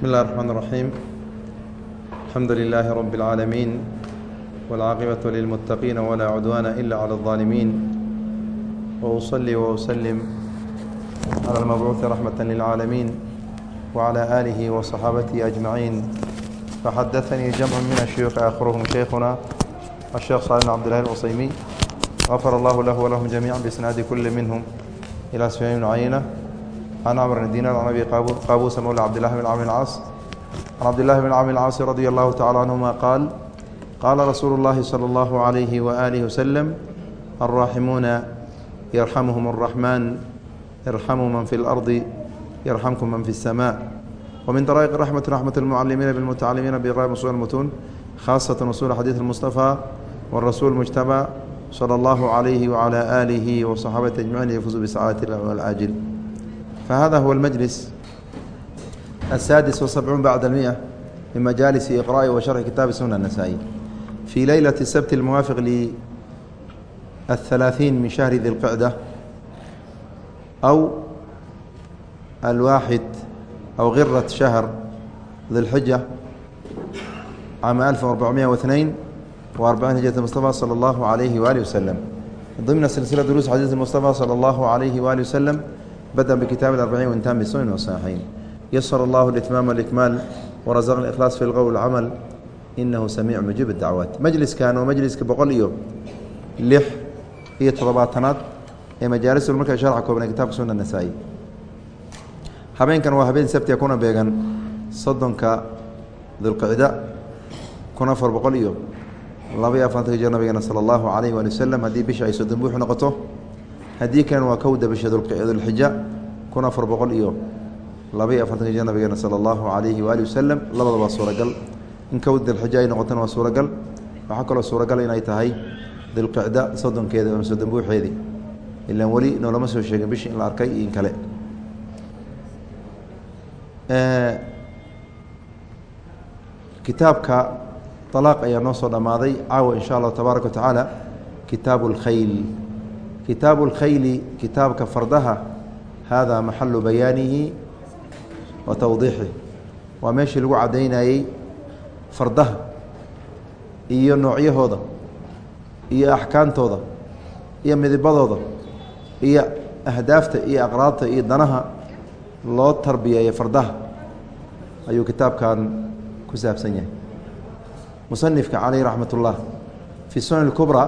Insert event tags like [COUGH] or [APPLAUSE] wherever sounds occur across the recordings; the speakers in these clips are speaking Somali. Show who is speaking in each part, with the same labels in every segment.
Speaker 1: بسم الله الرحمن الرحيم الحمد لله رب العالمين والعاقبة للمتقين ولا عدوان إلا على الظالمين وأصلي وأسلم على المبعوث رحمة للعالمين وعلى آله وصحابته أجمعين فحدثني جمع من الشيوخ آخرهم شيخنا الشيخ صالح بن عبد الله العصيمي غفر الله له ولهم جميعا بإسناد كل منهم إلى سفيان بن عيينة عن عمرو بن دينار عن أبي قابوس مولى عبد الله بن عمرو العاص عن عبد الله بن عمرو العاص رضي الله تعالى عنهما قال قال رسول الله صلى الله عليه وآله وسلم الراحمون يرحمهم الرحمن ارحموا من في الأرض يرحمكم من في السماء ومن طرائق رحمة رحمة المعلمين بالمتعلمين بإقراء أصول المتون خاصة أصول حديث المصطفى والرسول المجتبى صلى الله عليه وعلى آله وصحابته أجمعين يفوزوا بسعادة الله والعاجل فهذا هو المجلس السادس والسبعون بعد المئة من مجالس إقراء وشرح كتاب سنة النسائي في ليلة السبت الموافق للثلاثين من شهر ذي القعدة أو الواحد أو غرة شهر ذي الحجة عام 1442 وأربعين هجرة المصطفى صلى الله عليه وآله وسلم ضمن سلسلة دروس حديث المصطفى صلى الله عليه وآله وسلم بدأ بكتاب الأربعين وانتهى بالسنن والصحيحين يسر الله الإتمام والإكمال ورزقنا الإخلاص في القول والعمل إنه سميع مجيب الدعوات مجلس كان ومجلس بقول إيو لح هي تضباطنات هي مجالس المركز شرح كوبنا كتاب سنة النسائي habeenkan waa habeen sabtiga kuna beegan soddonka dulqicda kun afar boqol iyo labaiyo afartanka jir nabigeena sala allahu calayh waali wasalam haddii bisha ay soddon buux noqoto haddii kalena waa kowda bisha dulxija kun afar boqol iyo labaiyo afartanka jir nabigeena sala allahu calayhi waali wasalam labada waa suuragal. In kowda dilxija ay noqotona waa suuragal. Waxaa kaloo suuragal inay tahay dulqicda soddonkeeda ama soddon buuxeedii ilaan weli noolama soo sheegin bishi in la arkay iyo in kale. Kitaabka طalaaq ayaa noo soo dhammaaday. Caawa in sha allahu tabaaraka wa tacaala kitaabu اlkhayl kitaabu اlkhayli kitaabka fardaha haadaa maxalu bayaanihi wa tawdiixih. Waa meeshii lagu caddaynayey fardaha iyo noocyahooda iyo axkaamtooda iyo midibadooda iyo ahdaafta iyo aqraabta iyo danaha loo tarbiyeeyo fardaha. Ayuu kitaabkan ku saabsan yahay. Musanifka caleyh raxmat ullah fi sunan اkubra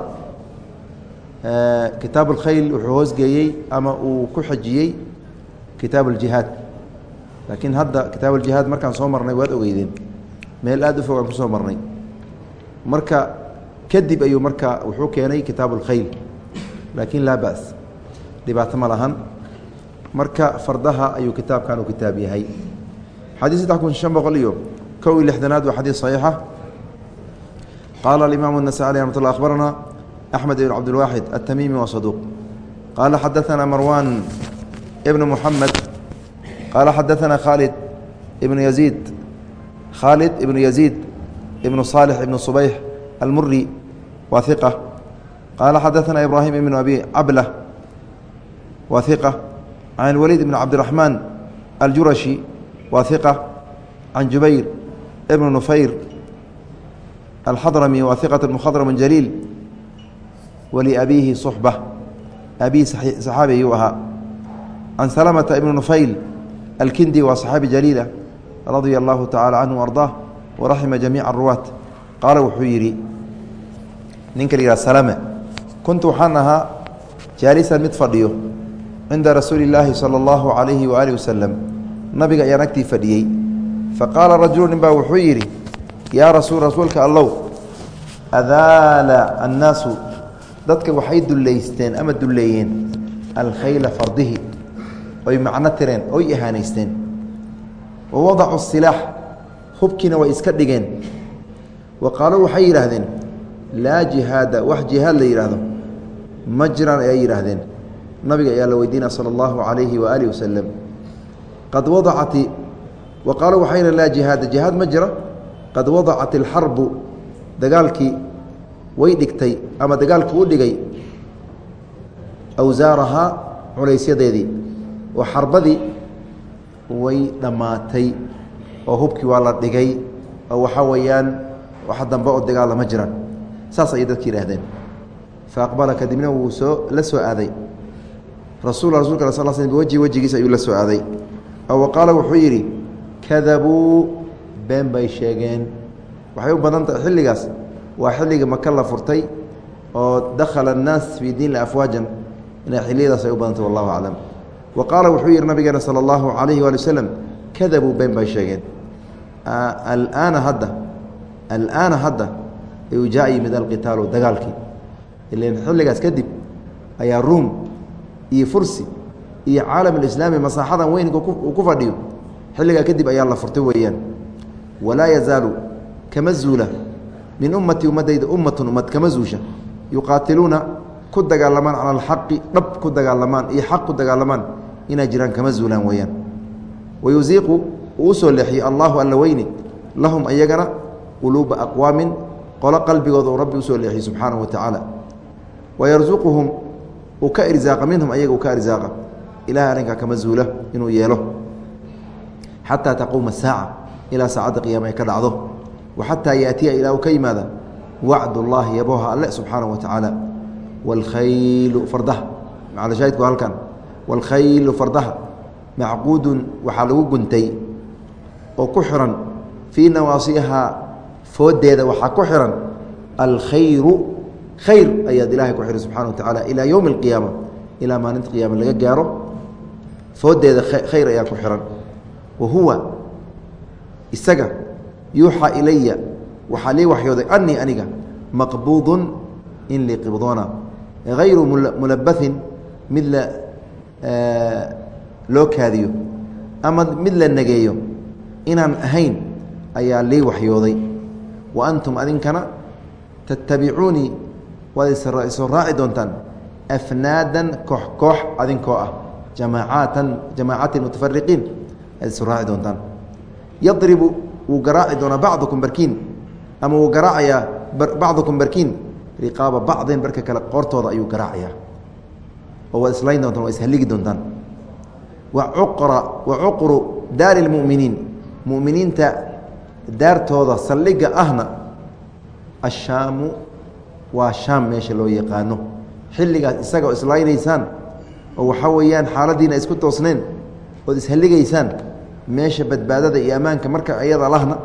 Speaker 1: kitaab اlkhayl wuxuu hoosgeeyey ama uu ku xejiyey kitaab اljihaad laakiin hadda kitaab اljihaad markaan soo marnay waad ogeydeen meel aad u fog aan kusoo marnay marka kadib ayuu marka wuxuu keenay kitaab اlkhayl laakiin laa ba's dhibaato ma lahan marka fardaha ayuu kitaabkan uu kitaab yahay xadيث saddex kun شhan boqol iyo kow iyo lixdanaad waa xadيث صaحيixa qaala الimaam النasائي alيه رحمة الله أخbarana أحmed بن cabdالواxid التmimi wa صaduq qaala xadaثna marwan بn mحamed qaala xadaثna khaalid ibn يزيid khaalid ibn يزيid ibn صاlح ibn صbayح almuri wa ثiqة qaala xadaثna ibrahim ibn abi cabلة wa ثiqة can الwليid بn cabdiرaحmaan aljuraشhi wa ثiqة can jubayr ibn nufayr alxadrami wa ثiqaة mkhadrm jaliil waliabiihi suxba abihi saxaabi ayuu ahaa can salamata ibnu nufayl alkindi waa saxaabi jaliila radia allahu tacala canhu ardaah waraxima jamiica aruwaat qaala wuxuu yidhi ninka la yihah salame kuntu waxaan ahaa jaalisan mid fadhiyo cinda rasuuli illaahi sala allahu calayhi waaali wasalam nabiga ayaan agtii fadhiyey faqaala rajulu nin baa wuxuu yidhi yaa rasu rasuulka allow adaala annaasu dadka waxay dullaysteen ama duleeyeen alkhayla fardihi oy macno tireen oy ihaanaysteen. Wa wadacu silaax hubkiina way iska dhigeen. Wa qaaluu waxay yidhaahdeen laa jihaada wax jihaad la yidhaahdo ma jiraan ayay yidhaahdeen. Nabiga ayaa la weydiina sala allahu calayhi waaalih wasalam qad wadacati wa qaaluu waxay yidhahdeen laa jihaada jihaad ma jiro. Qad wadacat alxarbu dagaalkii way dhigtay ama dagaalkii u dhigay awsaarahaa culaysyadeedii oo xarbadii way dhammaatay oo hubkii waa la dhigay oo waxaa weeyaan wax dambe oo dagaalama jiraan saas ayay dadki yidhaahdeen. Fa aqbala kadibna wuu soo la soo aaday. Rasul rasulka sal sl biwajhi wejigiisa ayuu la soo aaday. Oo qaala wuxuu yidhi kadabuu. Been bay sheegeen. Waxay u badan tahay xilligaas waa xilligii maka la furtay oo dakhala annaas fii diinla afwaajan inay xilliyadaas ay u badantay wallahu aclam wa qaala wuxuu yidhi nabigeena sala allahu calayhi waali wasalam kadabuu been bay sheegeen. Alaana hadda alaana hadda ayuu jaa yimid alqitaalu dagaalkii ilan xilligaas kadib ayaa ruum iyo fursi iyo caalam alislaami masaaxadan weynka uu ku fadhiyo. Xilligaa kadib ayaa la furtay weeyaan. Walaa yazaalu kama zuula min ummatii ummadayda ummatun ummad kama zuusha. Yuqaatiluuna ku dagaalamaan cala alxaqi dhab ku dagaalamaan iyo xaq ku dagaalamaan inay jiraan kama zuulaan weeyaan. Wayusiiqu uu u soo leexiyey allahu alla weyni lahum ayagana quluuba aqwaamin qolo qalbigooda uu rabbi u soo leexiyey subxaanahu wa tacaala. Wayarsuquhum uu ka irsaaqa minhum ayaga uu ka irsaaqa ilahay arrinkaa kama zuula inuu yeelo. Xataa taquuma saaca ilaa saacadda qiyaama ay ka dhacdo xataa yaatiya ilaa ka yimaada wacd ullaahi yaboha alle subxaanahu wa tacaala waalkhaylu fardaha macalshaahidku halkan waalkhaylu fardaha macquudun waxaa lagu guntay oo ku xiran fii nawaasiihaa fooddeeda waxaa ku xiran alkhayru khayr ayaad ilahay ku xihan subxana wa tacaala ilaa yowmi alqiyaama ilaa maalinta qiyaama laga gaaro fooddeeda khayr ayaa ku xihan wa huwa isaga yuuxaa ilaya waxaa lii waxyooday anii aniga maqbuudun in lii qibdoona hayru mulabathin mid la loo kaadiyo ama mid la nageeyo inaan ahayn ayaa lii waxyooday. Wa antum adinkana tattabicuunii waad isoo raaci doontaan afnaadan koox koox adinkoo ah jamaacaatan jamaacaati mutafariqiin aad isu raaci doontaan. Yadribu wuu garaaci doonaa bacdukum barkiin ama wuu garaacayaa bacdukum barkiin. Riqaaba bacdin barka kale qoortooda ayuu garaacayaa oo waad islayn doontaan waa ishalligi doontaan. Wacuqra wa cuqru daari lmu'miniin mu'miniinta daartooda saldhigga ahna ashaamu waa shaam meesha loo yaqaano. Xilligaas isaga oo islaynaysaan oo waxaa weeyaan xaaladiina isku toosneen ood ishalligaysaan meesha badbaadada iyo ammaanka marka ayada lahna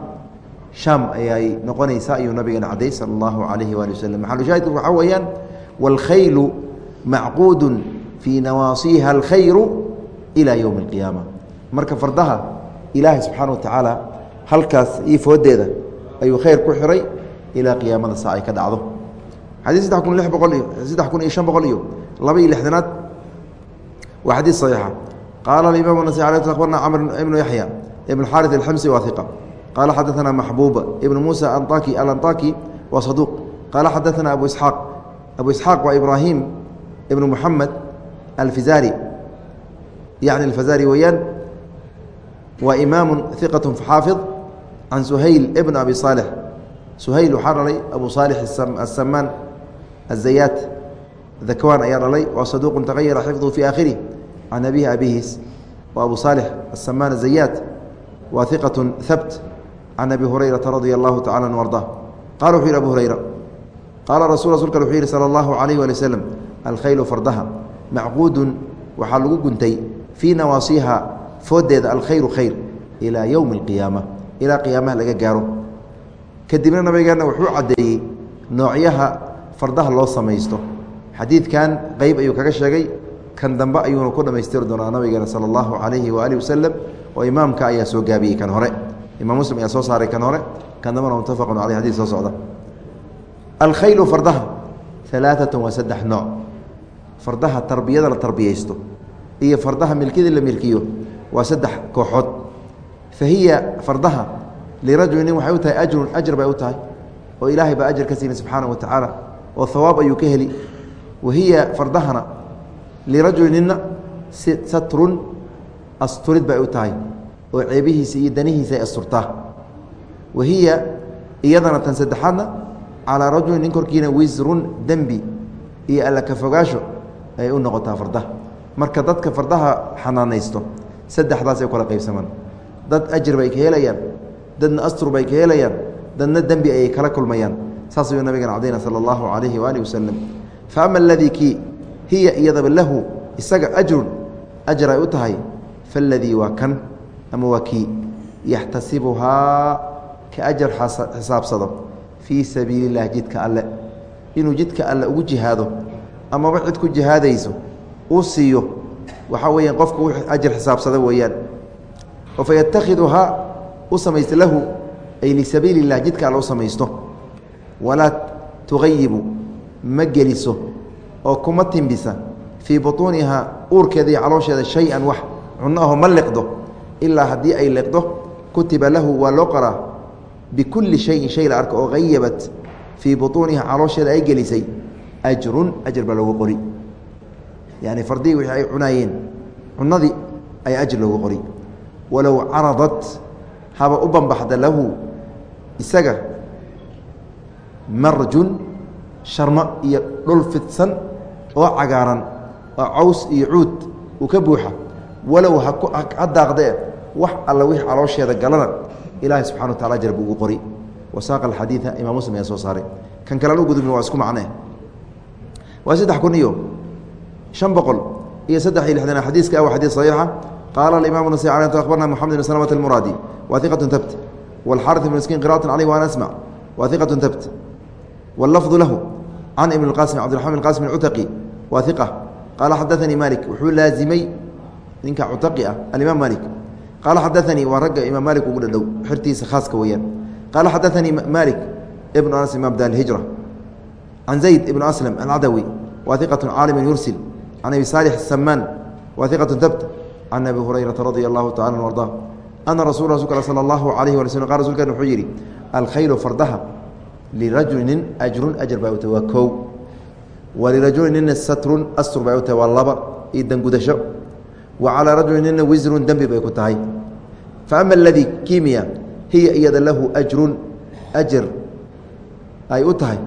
Speaker 1: shaam ayay noqonaysaa ayuu nabigeena cadday sala allahu calayhi waali waslem maxalushaahidku waxaa weeyaan waalkhaylu macquudun fii nawaasiiha alkhayru ilaa yowmi alqiyaama marka fardaha ilaahay subxaana wa tacaala halkaas io fooddeeda ayuu khayr ku xiray ilaa qiyaamada saa ay ka dhacdo. Xadii saddex kun lix boqol iyo saddex kun iyo shan boqol iyo laba iyo lixdanaad waa xadiid saxiixa qaala imaam nas abarna cmr ibnu yaxya ibn xaari alxamsi wa iqa qaala xadaana maxbuuba ibnu muusa anaki alanطaki wa saduuq qaala xadaana abu isxaaq abu isxaaq waa ibraahim ibnu muxamed alfizaari yani alfazaari weeyaan waa imaamu iqaة xaafid can suhayl ibn abi saalix suhayl waxaa dhalay abu saalix asamaan azayaat dakwan ayaa dhalay waa saduuqu tagayara xifduhu fi aakhirih can abihi abihiis wa abu saalix asamaan azayaat waa iqaة habt can abi hurayrata radia allahu tacala an arda qala wuxuu yihi abu hurayra qaala rasul rasulka wuxuu yihi salى اllahu alayh wali waslem alkhaylu fardaha macquudun waxaa lagu guntay fii nawaasiiha fooddeeda alkhayru khayr ilaa yowmi اlqiyaama ilaa qiyaamaha laga gaaro kadibna nabigeena wuxuu caddeeyey noocyaha fardaha loo samaysto xadiidkan qeyb ayuu kaga sheegay kan dambe ayuuna ku dhammaystiri doonaa nabigeena sala allahu calayhi waaalih wasalam oo imaamka ayaa soo gaabiyey kan hore. Imaam muslim ayaa soo saaray kan hore. Kan dambena muttafaqun caleyh xadis soo socda. Alkhaylu fardaha alaaatun waa saddex nooc. Fardaha tarbiyada la tarbiyaysto iyo fardaha milkida la milkiyo waa saddex kooxood. Fa fardaha lirajulin waxay u tahay ajrun ajr bay u tahay oo ilaahay baa ajar ka siinay subxaanaه wa tacaala oo hawaab ayuu ka heli. Wa hiya fardahana lirajulina satrun asturid bay u tahay oo ceebihiisa iyo danihiisa ay asturtaa wa hiya iyadana tan saddexaadna calaa rajulin nin korkiina wisrun dembi iyo alla ka fogaasho ayay u noqotaa fardaha marka dadka fardaha xanaanaysto saddexdaas ay kala qaybsamaan dad ajr bay ka helayaan dadna astur bay ka helayaan dadna dembi ayay kala kulmayaan saas ayuu nabigan cadayna sala allahu calayhi waaalih wasalam fa ama aladii kii hiya iyadaba lahu isaga ajrun ajar ay u tahay faaladii waa kan ama waa kii yaxtasibuhaa ka ajar xisaabsado fii sabiili اllahi jidka alle inuu jidka alle ugu jihaado amaba cid ku jihaadayso uu siiyo waxaa weeyaan qofka u ajar xisaabsada weeyaan. Oo fa yatakhiduhaa u samaysta lahu ay lisabiili اllah jidka alle u samaysto. Walaa tugayibu ma geliso oo kuma timbisa fii buطuunihaa uurkeeda iyo caloosheeda shay-an wax cunno aho ma liqdo ilaa haddii ay liqdo kutiba lahu waa loo qoraa bikulli shayin shay la arko oo hayabat fii buطuuniha caloosheeda ay gelisay ajrun ajar baa loogu qori. Yani fardihii wixii ay cunaayeen cunadii ayaa ajr loogu qori. Walow caradat haba u banbaxda lahu isaga marjun sharmo iyo dhul fidsan oo cagaaran oo caws iyo cuud uu ka buuxa walow ha daaqdee wax alla wixii caloosheeda galana ilaahay subxana wa tacala ajar buu ugu qori wasaaqa alxadiida imaam muslim ayaa soo saaray kan kalean u gudubni waa isku macnee waa saddex kun iyo شhan boqol iyo saddex iyo lixdan xadiiska aw xadiis صaxiixa qaala aimam نasي alي abarna mxamed بn slmة الmuraadi wa iqaة tabt wاlxariث بn miskiin qirاءaة عalيه وan asmع wa iqaة tabt wاlafظ lahu can ibn اqasim cbdiرaحman بn qasim اcutaqi waa iq qaala xadaanii mali wuxuu laazimay ninka cutaqi ah alimaam mali qaala xadaanii waa ragga imaam mali ugu dhadhow xirtiisa khaaska weyaan qaala xadaanii mali ibnu anas imaam daalhijra can zayd ibnu aslam alcadawi wa iqat caalimin yursil. Can abi saalix samaan wa iqat dabt can abi hurayrata radia allahu tacala arda ana rasul rasulk sala allahu alayh wala slm qal rasulkeen wuxuu yidhi alkhaylu fardaha lirajulin ajrun ajar baa wata waa kow walirajuli nina satrun astur bay u tahay waa laba iyo dangudasho wa calaa rajuli nina wisrun dembi bay ku tahay fa ama aladii kimiya hiya iyada lahu ajrun ajar ay u tahay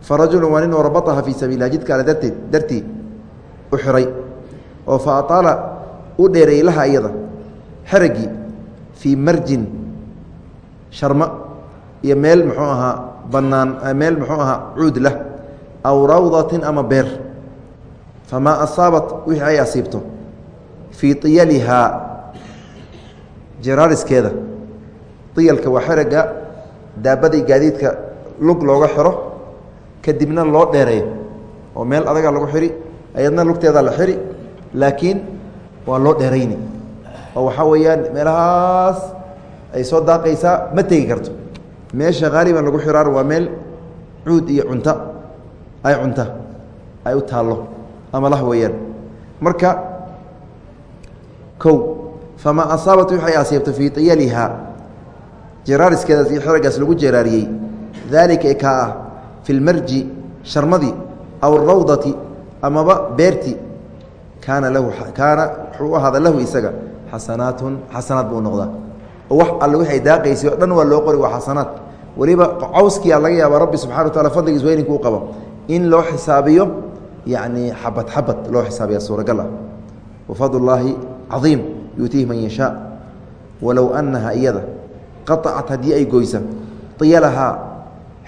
Speaker 1: farajulu waa nin oo rabaaha fii sabiilah jidka ale darteed dartii u xiray oo fa u dheereeyey laha iyada xeragii fii marjin iyo meel muxuu ahaa banaan aw rawdatin ama beer. Famaa asaabat wixii ay asiibto. Fii iyalihaa jiraariskeeda iyalka waa xeraga daabadii gaadiidka lug looga xiro kadibna loo dheereeyo. Oo meel adaga lagu xiri ayadna lugteeda la xiri laakiin waa loo dheerayni. Oo waxaa weeyaan meelahaas ay soo daaqaysaa ma tegi karto. Meesha haaliban lagu xiraar waa meel cuud iyo cunta ay cunta ay u taallo ama lah weeyaan. Marka kow famaa asaabat waxay asiibto fii iyalihaa jeraariskeedaas iyo xeragaas lagu jeraariyey daalika e kaa ah fi lmarji sharmadii aw rawdati amaba beerti kaana lahu kaana wuxuu u lahu isaga xasanaatun xasanaad buu noqdaa. Oo wax alle waxay daaqaysay o dhan waa loo qori waa xasanaad. Weliba cawskiyaa laga yaaba rabbi subxana wa taala fadligiis weyninka u qabo in loo xisaabiyo yacni xabad xabad loo xisaabiya suuragal ah. Wafadl llaahi cadiim yuutiihi man yashaa. Walow annaha iyada qaطacat haddii ay goysa iyalahaa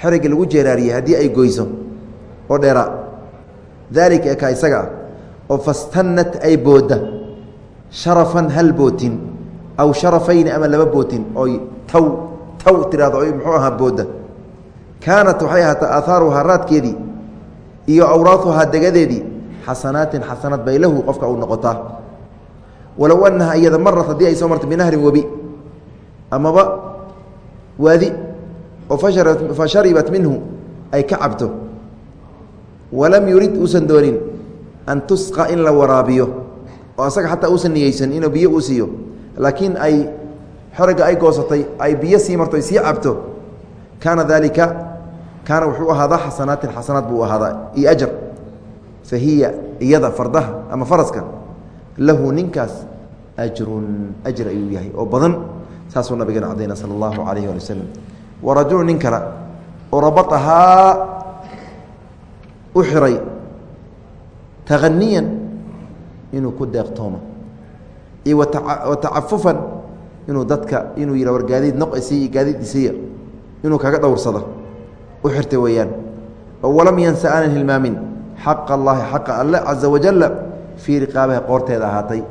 Speaker 1: xerigii lagu jeeraariyey haddii ay goyso oo dheeraa daalika ekaa isaga ah oo fastannat ay boodda sharafan hal bootin aw sharafayni ama laba bootin oy taw taw tirahdo muxuu ahaa boodda. Kaanat waxay ahaataa aahaaruhaa raadkeedii iyo awraahuhaa degadeedii xasanaatin xasanad bay lahu qofka u noqotaa walow annaha iyada marat haddii ay soo martay binahrin webi amaba waadi oo fa sharibat minhu ay ka cabto. Walam yurid uusan doonin an tusqa in la waraabiyo oo asaga xataa uusan niyeysan inuu biyo uu siiyo. Laakiin ay xeragga ay goosatay ay biyo sii marto ay sii cabto kaana daalika kaana wuxuu ahaadaa xasanaatin xasanaad buu ahaadaa. Iyo ajar fa hiya iyada fardaha ama faraska lahu ninkaas ajrun ajr ayuu yahay oo badan saasuu nabigeena cadayna sala allahu calayhi ali wasalam warajulu nin kale oo rabaahaa u xiray taaniyan inuu ku deeqtooma iyo wa tacafufan inuu dadka inuu yidha war gaadiid noq isiiy gaadiid isiiya inuu kaga dhowrsado u xirtay weeyaan. Walam yansa aanan hilmaamin. Xaqa allaahi xaqa alle caza wajalla fii riqaabaha qoorteeda ahaatay.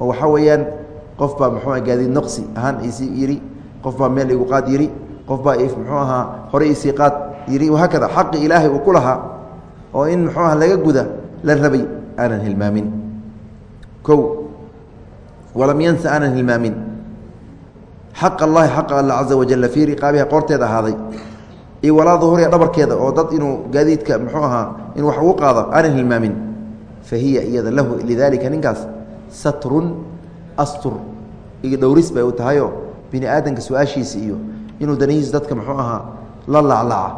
Speaker 1: Oo waxaa weeyaan qof baa muxuu gaadiid noqsi ahaan isi yidhi qof baa meel igu qaad yidhi qof baa muxuu ahaa hore isii qaad yidhi wahaakada xaqi ilaahay uu ku lahaa oo in muxuu aha laga guda la rabay aanan hilmaamin. Kow walam yansa aanan hilmaamin. Xaq allahi xaqa alla caza wajalla fii riqaabiha qoorteeda ahaaday iyo walaa duhuriya dhabarkeeda oo dad inuu gaadiidka muxuu ahaa in wax ugu qaado aanan hilmaamin. Fa hiya iyada lahu lidaalika ninkaas satrun astur. Iyo dhowris bay u tahayoo bini aadamka su'aashiisa iyo inuu danihiis dadka muxuu ahaa la laclaca.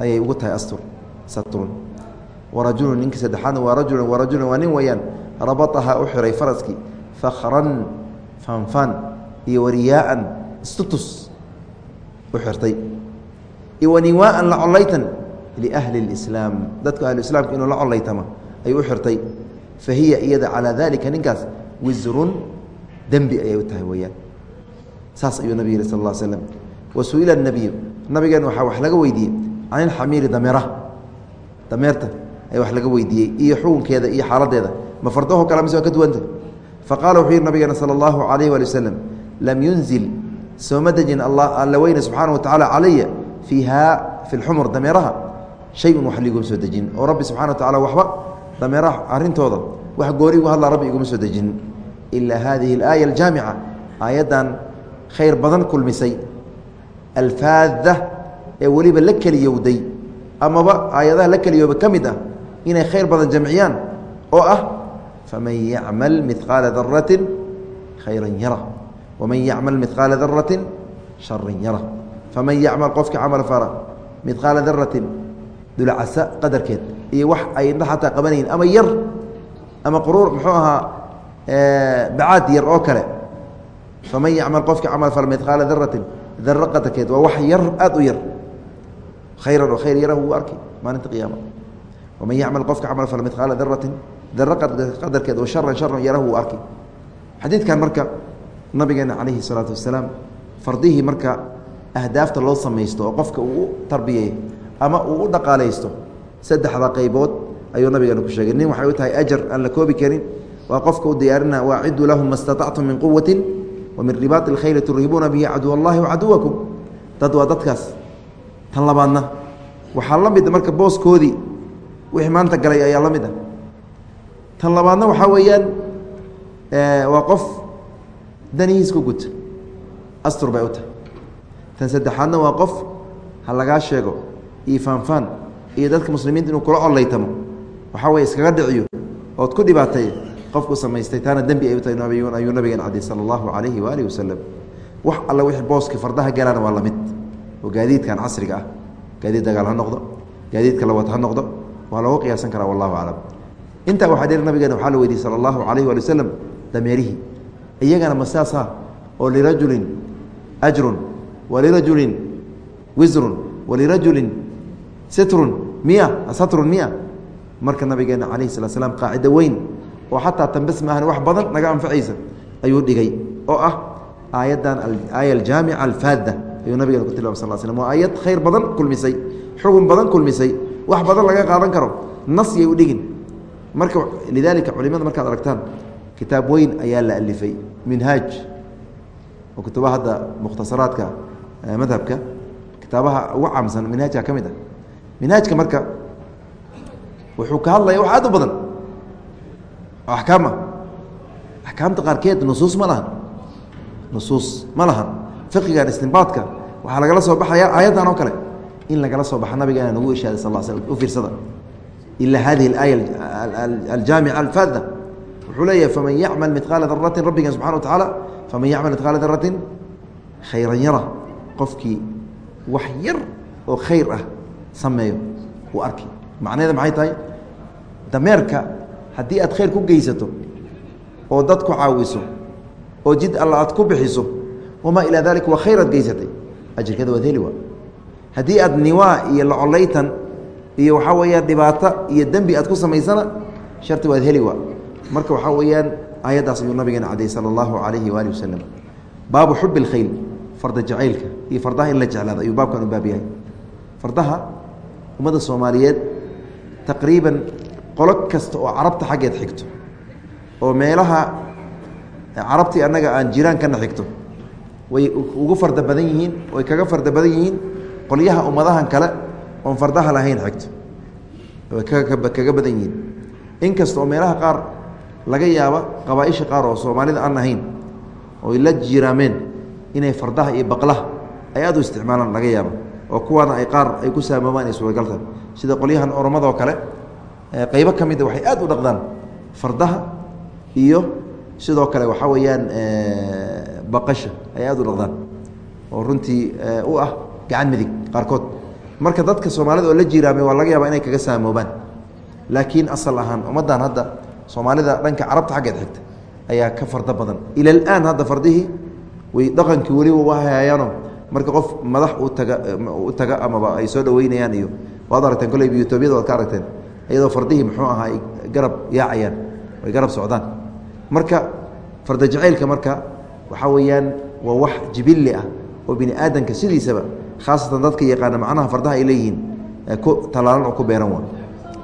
Speaker 1: Ayay ugu tahay astur satrun. Warajulu ninka saddexaadna waa rajulu warajulu waa nin weeyaan. Rabatahaa u xiray faraskii fakran fanfan iyo wariyaaan istutus u xirtay waniwaaan la collaytan liahli اlislaam dadka ahluislaamka inuu la collaytama ayuu u xirtay fa hiya iyada calaa dalika ninkaas wisrun dembi ayay u tahay weeyaan saas ayuu nabig yihi sal ا slm wa su-ila الnabiyu nabigeen waxaa wax laga weydiiyey can ilxamiiri dameeraha dameerta ayaa wax laga weydiiyey iyo xukunkeeda iyo xaaladeeda ma fardaho kale mise waa ka duwanta faqala wuxuu yihi nabigeena salى اllahu alayh wali waslm lam yunzil sooma dejin alla weyne subxaana wa tacaala calaya fiiha fi lxumur dameeraha shay-un wax liiguma soo dejin. Oo rabbi subxana wa tacala waxba dameeraha arrintooda wax goori ugu hadlaa rabbi iguma soo dejin. Ilaa hadihi alaaya aljaamica aayaddan khayr badan kulmisay. Alfaada ee weliba la keliyowday amaba aayadaha la keliyooba ka mid ah inay khayr badan jamciyaan oo ah faman yacmal midqaala daratin khayra yara. Waman yacmal midqaala daratin sharan yara faman yacmal qofka camal fara midqaala daratin dulcasa qadarkeed iyo wax ay indha xataa qabanayin ama yar ama quruur muxuu ahaa bacaad yar oo kale faman yacmal qofka camal fala midqaala daratin daro qadarkeed waa wax yar aada u yar khayran oo khayr yarahu wuu arkay maalinta qiyaama waman yacmal qofka camal fala midqaala daratin daro qadarkeed oo sharan sharan yarahu wuu arkay xadiidkan marka nabigeena calayhi salaatu wasalaam fardihii marka ahdaafta loo samaysto oo qofka uu u tarbiyeeyo ama uu u dhaqaalaysto saddexda qaybood ayuu nabigeena ku sheegay. Nin waxay u tahay ajar aan la koobi karin. Waa qofka u diyaarina waaciduu lahum ma statactum min quwati wa ribaati اlkhayli turhibuuna bihi caduw allahi wacaduwakum dad waa dadkaas. Tan labaadna waxaa la mida marka booskoodii wixii maanta galay ayaa la mid ah. Tan labaadna waxaa weeyaan waa qof danihiis ku guta. Astur bay u tahay tan saddexaadna waa qof ha lagaa sheego iyo faanfaan iyo dadka muslimiinta inuu kula collaytamo waxaa weye iskaga dhiciyo ood ku dhibaateeyo qofku samaystay taana dembi ay u tahay ayuu nabigeen cadiy sala allahu calayhi waaalih wasalam wax alle wixii booskii fardaha galaana waa la mid oo gaadiidkan casriga ah. Gaadiid dagaal ha noqdo. Gaadiidka lawad ha noqdo. Waa looga qiyaasan karaa wallahu aclam. Intaa waxaa dheer nabigeena waxaa la weydiiyey sala allahu calayh waali wasalam dameerihii iyagana ma saasa oo lirajulin ajrun walirajulin wisrun walirajulin sitrun miya satrun miya marka nabigeena calayhi salaa slam qaacido weyn oo xataa tambes maahan wax badan naga anfacaysa ayuu dhigay oo ah aayaddan aaya aljaamica alfaadda ayuu nabigeena ku tilmaamay sal slm waa aayad khayr badan kulmisay xugun badan kulmisay wax badan laga qaadan karo nas yay u dhigin marka lidaalika culimada markaad aragtaan kitaab weyn ayaa la alifay minhaaj oo kutubaha hadda mukhtasaraadka madhabka kitaabaha ugu caamsan minhaajka ka mid ah. Minhaajka marka wuxuu ka hadlaya wax aad u badan. Oo axkaama. Axkaamta qaarkeed nusuus ma lahan. Nusuus ma lahan. Fiqigan istinbaadka waxaa lagala soo baxaya aayaddan oo kale. In lagala soo baxa nabigeena nagu ishaaday sal sl u fiirsada. Ilaa hadihi aaya aljaamica alfaada wuxuu leeyahay faman yacmal midqaala daratin rabbigan subxana wa tacaala faman yacmal midqaala daratin khayran yara qofkii wax yar oo khayr ah sameeyo uu arki. Macnaheeda maxay tahay? Dameerka haddii aad khayr ku geysato oo dad ku caawiso oo jid alla aad ku bixiso wamaa ilaa dalik waa khayr aad geysatay. Ajirkeeda waad heli waa haddii aad niwaa iyo locollaytan iyo waxaa weeyaan dhibaato iyo dembi aad ku samaysana sharti waad heli waa marka waxaa weeyaan aayaddaas ayuu nabigeena cadeyey sala allahu calayhi waali wasalam baabu xubi اlkhayl farda jacaylka iyo fardaha in la jeclaado ayuu baabkan u baab fardaha ummadda soomaaliyeed taqriiban qolo kasta oo carabta xaggeed xigto oo meelaha carabtii annaga aan jiraan kana xigto way ugu farda badan yihiin way kaga farda badan yihiin qolyaha ummadahan kale oon fardaha lahayn xigto. Way kaga badan yihiin. Inkasta oo meelaha qaar laga yaaba qabaaisha qaar oo soomaalida aan ahayn oy la jiraameen inay fardaha iyo baqlaha ay aad u isticmaalaan laga yaaba oo kuwaana ay qaar ay ku saamoomaan ay suuragaltahay sida qolyahan oromadoo kale qeybo ka mida waxay aad u dhaqdaan fardaha iyo sidoo kale waxaa weeyaan baqasha ay aad u dhaqdaan oo runtii u ah gacan midig qaarkood. Marka dadka soomaalida oo la jiraamay waa laga yaaba inay kaga saamoobaan. Laakiin asal ahaan ummaddan hadda soomaalida dhanka carabta xaggeed xigta ayaa ka fardo badan. Ila alaan hadda fardihii dhaqankii weliba wahayayaano marka qof madax u taga amaba ay soo dhaweynayaan iyo waad aragteen kolley yutoobiyada waad ka aragteen. Iyadoo fardihii muxuu ahaa ay garab yaacayaan ay garab socdaan. Marka farda jacaylka marka waxaa weeyaan waa wax jibilli ah oo bini aadamka sidiisaba khaasatan dadka yaqaana macnaha fardaha ay leeyihiin ku talaalan oo ku beeran waa.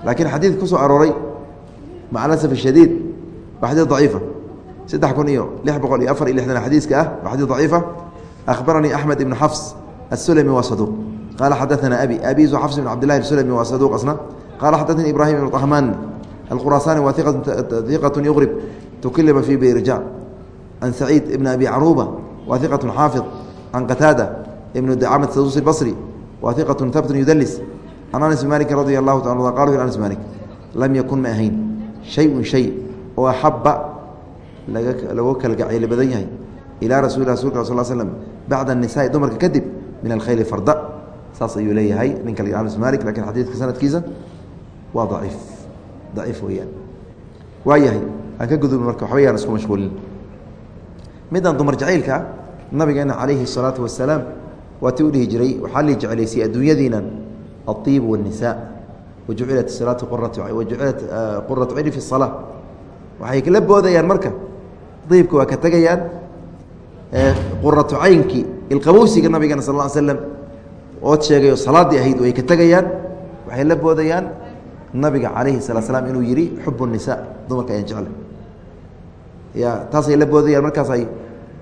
Speaker 1: Laakiin xadiidka ku soo arooray maca lasaf shadiid waa xadiid daciifa saddex kun iyo lix boqol iyo afar iyo lixdan xadiiska ah waa xadiid daciifa. Akhbaranii axmed ibnu xafs asulami waa saduuq qaala xadaana abi abiisu xafs ibn cabdillahi asulami waa saduuq asna. Qaala xadaanii ibrahim ibnu طahmaan alkhuraasaani waa iqatu yuqrib tukilima fii beyrja can saciid ibn abi caruuba waa iqatu xaafid can qataada ibnu dacamad saduusi basri waa iqatu habtun yudalis can anas maliki radi allahu ta qal anas malik lam yakun ma ahayn shayun shay oo axaba lagu kala gacayli badan yahay ilaa rasuli rasulka sal slm bacda anisaai dumarka kadib min alkhayli farda saas ayuu leeyahay ninka la anas malik lakin xadiidka sanadkiisa waa daciif daciif weyaan waa yahay aan ka gudubno marka waxba yaan isku mashquulin midaan dumar jacaylka ah nabigeena calayhi الsalaatu wasalaam waa ti u dhihi jiray waxaa lii jeclaysay adduunyadiinan aلطiib والnisaa wajucilat salaatu wajucilat quratu cini fi الsalaa waxay la boodayaan marka diibka waa ka tegayaan quratu ilqabowsiga nabigana sal ll ly slam ood sheegayo salaadii ahayd way ka tegayaan waxay la boodayaan nabiga calayhi salat slam inuu yihi xubu nisa dumarka ayaan jecla ya taasay la boodayaan markaas ay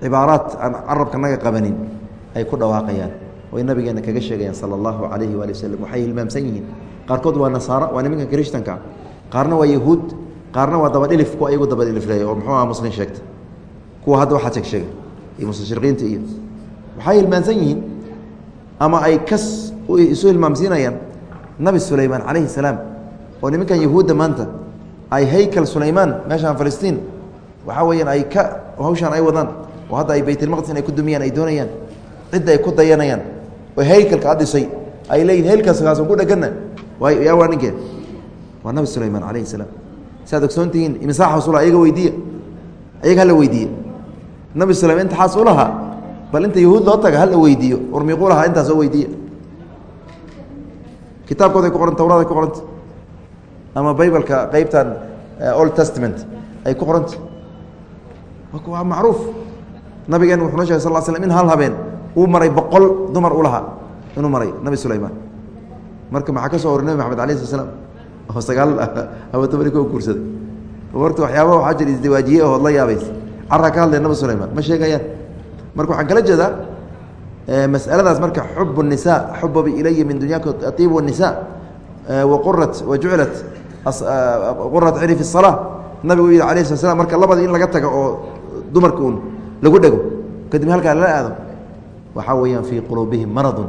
Speaker 1: cibaaraat aan carabka naga qabanin ay ku dhawaaqayaan way nabigeena kaga sheegayaan sala allahu calayhi waali wasalam waxay hilmaamsan yihiin. Qaarkood waa nasaara waa nimanka krishtanka qaarna waa yahuud qaarna waa dabadhilif kuwa iyagu dabadhilifleeya oo muxuu aha muslim sheegta kuwa hadda waxaa sheeg sheega iyo mustashriqiinta iyo waxay hilmaamsan yihiin ama ay kas isu hilmaamsiinayaan nabi sulaymaan calayhi salaam oo nimankan yahuudda maanta ay haykal sulaymaan meeshaan filistiin waxaa weeyaan ay ka hawshaan ay wadaan oo hadda ay baytilmaqdis ay ku dumiyaan ay doonayaan cidda ay ku dayanayaan oo haykalka adhisay ay leeyihiin haylkaskaasan ku dhegana yaa waa ninkee waa nabi sulaymaan calayhi salaam. Saad ogsoontihiin imsaa xasula ayaga weydiiya ayaga hala weydiiye nabi sulayman inta xaas u bal inta yahuud loo taga hala weydiiyo. Urmiqu lahaa intaas oo weydiiya kitaabkooday ku qoran tawraday ku qoranta ama baybalka qeybtan old testament ay ku qoranta waa macruuf. Nabigeena wuxuu noo shegay sal slm in hal habeen uu maray boqol dumar u inuu maray nabi sulaymaan marka maxaa ka soo oray nabi maxamed sla slam [LAUGHS] oo sagaal [LAUGHS] habatobani ko guursaday. Horta waxyaaba waxaa jir isdiwaajiye ood la yaabays caraa ka hadlay nab sulayman. Ma sheegayaan marka waxaan kala jeedaa masaladaas marka xub nisa xubaba ilaya min dunyaka iib nisa waqurat wajucilat qurat cini fi sala nabigu yihi alah sla slam marka labadii in laga tago oo dumarka uun lagu dhego kadib halkaa lala aado waxaa weeyaan fii quluubihim maradu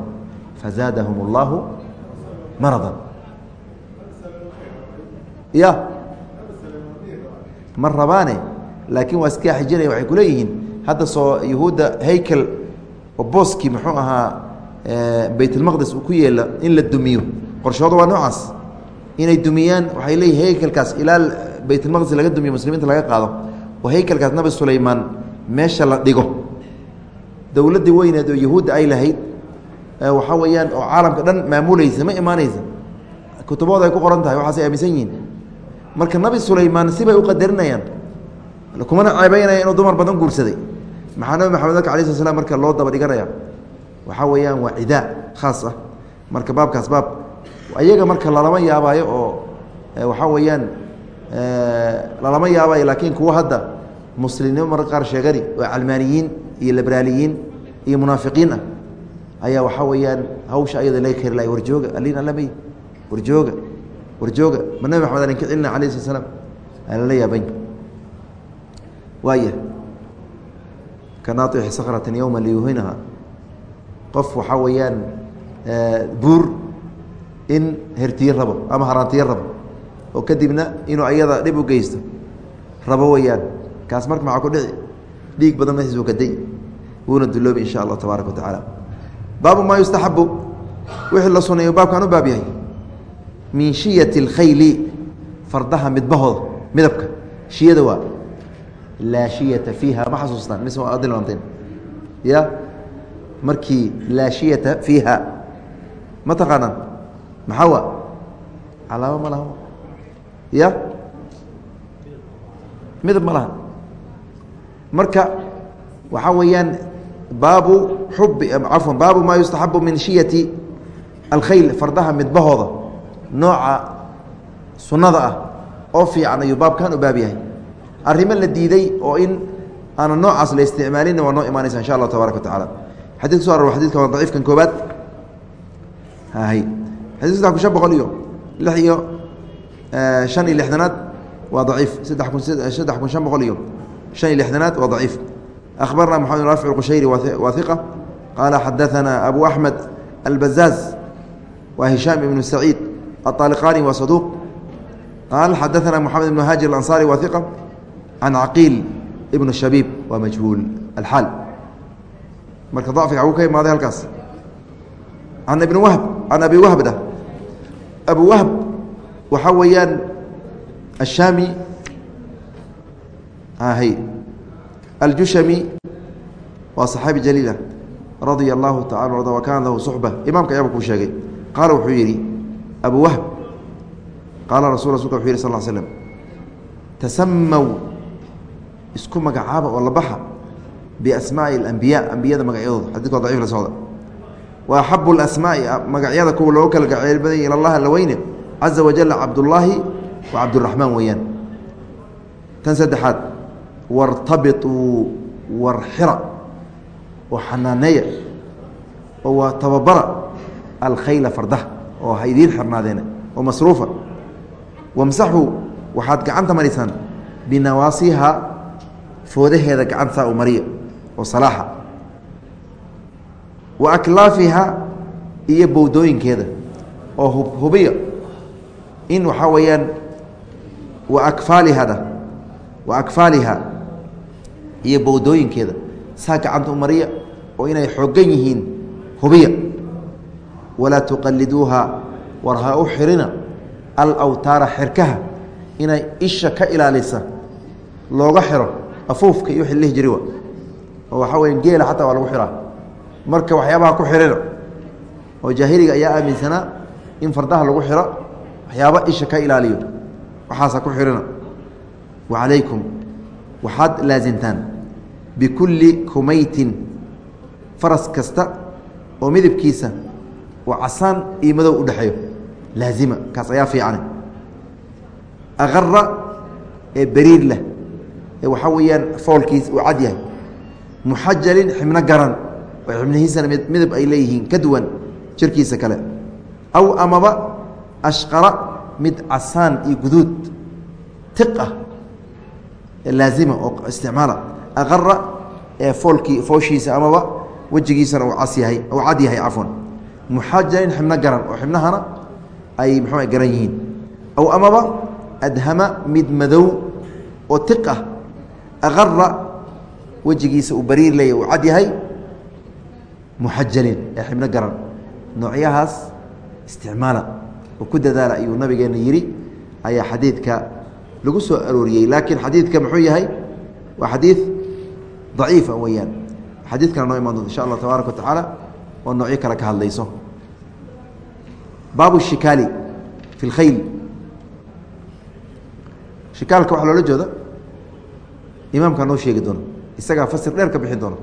Speaker 1: fazaadahum اllahu marada ya ma rabaane? Laakiin waa iska xijinaya waxay ku leeyihiin hadda soo yahuudda haykel oo booskii muxuu ahaa baytulmaqdes uu ku yeela in la dumiyo. Qorshooda waa noocaas. Inay dumiyaan waxay leeyihiin haykelkaas ilaa baytulmaqdes laga dumiyo muslimiinta laga qaado. Oo haykelkaas nabi sulaymaan meesha la dhigo. Dowladdii weyneed oo yahuudda ay lahayd waxaa weeyaan oo caalamka dhan maamulaysa ma imaanaysa. Kutubooda ay ku qoran tahay waxaasay aaminsan yihiin. Marka nabi sulaymaan sibay u qadarinayaan kumana ceebeynaya inuu dumar badan guursaday. Maxaa nabi maxamed marka alay sl slam marka loo daba dhiganaya? Waxaa weeyaan waa cidaa khaas ah. Marka baabkaas baab iyaga marka lalama yaabaayo oo waxaa weeyaan lalama yaabayo laakiin kuwa hadda muslimnimo marka qaar sheegani oo calmaaniyiin iyo liberaaliyiin iyo munaafiqiin ah. Ayaa waxaa weeyaan hawsha ayada laga keri lahay warjooga alin alamay warjooga warjooga. Ma nabi maxamed alin ka celina alayh slat slam alala yaabany waaya kanaطixi sakratan yowma liyuhinaha. Qof waxaa weeyaan buur in hertiye rabo ama haraantiye rabo. Oo kadibna inuu ayada dhib u geysto rabo weyaan kaas marka maxaa ku dhici? Dhiig badan madiis u kaday wuuna duloobi insha allah tabaaraka wa tacaala. Baabu maa yustaxabu wixii la suneeyo baabkan u baab yahay. Min shiyati اlkhayli fardaha midbahooda midabka. Shiyada waa laa shiyata fiiha ma xasuustaan mise waa adilmaanteen ya? Markii laa shiyata fiiha ma taqaanaan? Maxaa wa calaamo ma laha. Ya? Midab ma laha. Marka waxaa weeyaan baabu xubi cafwan baabu maa yustaxabu min shiyati alkhayl fardaha midbahooda nooca sunnada ah oo fiican ayuu baabkan u baab yahay arrimo la diiday oo in aana noocaas la isticmaalinna waa noo imaanaysa insha allah tabaaraka wa tacala xadid kuso aror xadidka waa daciifkan koobaad hay xadid saddex kun shan boqol iyo lix iyo شhan iyo لحdanaad waa ضaciif saddex kun saddex kun شhan boqol iyo شhan iyo لحdanaad waa ضaciif أخbarna محamed بن rافع الqشhayri waa ثiqة qaala xadaثana أbu أحmed البزاز wa هiشhام بن سacيid الطاaلqاni waa صaduuq qaal xadaثana محamed بن hاجir الأنصاري waa ثiqة an caqiil ibn shabiib waa majhuul alxaal marka dacfiga gu ka imaaday halkaas an ibn wahb an abi wahbda abu wahb waxaa weeyaan ashaami hy aljushami waa صaxaabi jaliila radia اllahu taala arda wa kaana lahu suxba imaamka ayaaba kuu sheegay qaala wuxuu yidhi abu wahb qaala rasul rasulka wuxu yih sal slam tasamaw isku magacaaba oo labaxa biasmaai اambiya ambiyada magacyadooda xadiika dacif la socda. Wa axabu اasmaai magacyada kuwa loogu kala gaceyl badan yahy ilallah alla weyne caza wajala cabdullaahi wa cabduraxmaan weeyaan. Tan saddexaad wartabiuu warxira oo xanaaneeya oo waa tababara alkhayla fardaha oo ha idiin xirnaadeena oo masruufa. Wamsaxuu waxaad gacanta marisaan binawaasiha foodaheeda gacanta saa u mariya oo salaaxa. Wa aklaafiha iyo bowdooyinkeeda oo hubiya in waxaa weeyaan wa akfaalihada wa akfaaliha iyo bowdooyinkeeda saa gacanta u mariya oo inay xoogan yihiin hubiya. Walaa tuqaliduuha war ha u xirina alawtaara xirkaha inay isha ka ilaalisa looga xiro afuufka iyo wixii lihi jiri oo waxaa weya geela xataa waa lagu xiraa. Marka waxyaabaha ku xirina oo jaahiliga ayaa aaminsanaa in fardaha lagu xiro waxyaaba isha ka ilaaliyo. Waxaasa ku xirina. Wa calaykum. Waxaad laasimtaan bikulli kumaytin. Faras kasta oo midabkiisa oo casaan iyo madow u dhexeeyo laazima. Kaas ayaa fiicane akara ee beriir leh ee waxaa weeyaan foolkiis uu cad yahay. Muxajalin xibno garan oo xibnihiisana midab ay leeyihiin ka duwan jirkiisa kale. Aw amaba ashqara mid casaan iyo guduud tiq ah laazima oo isticmaala akara ee foolkii fooshiisa amaba wejigiisana uu cas yahay uu cad yahay cafwan. Muxajalin xibno garan oo xibnahana ay muxuu garan yihiin. Aw amaba adhama mid madow oo tiq ah akara wejigiisa uu bariir leeya uu cad yahay muxajalin ee xibno garan. Noocyahaas isticmaala oo ku dadaala ayuu nabigeena yidhi ayaa xadiidka lagu soo arooriyey. Laakiin xadiidka muxuu yahay? Waa xadiid daciifa weeyaan. Xadiid kale noo imaan doonta insha allah tabaaraka wa oo noocyo kale ka hadlayso. Baabu shikaali fi اlkhayl shikaalka waxaa loola jeeda imaamkaa noo sheegi doona isagaa fasir dheer ka bixin doona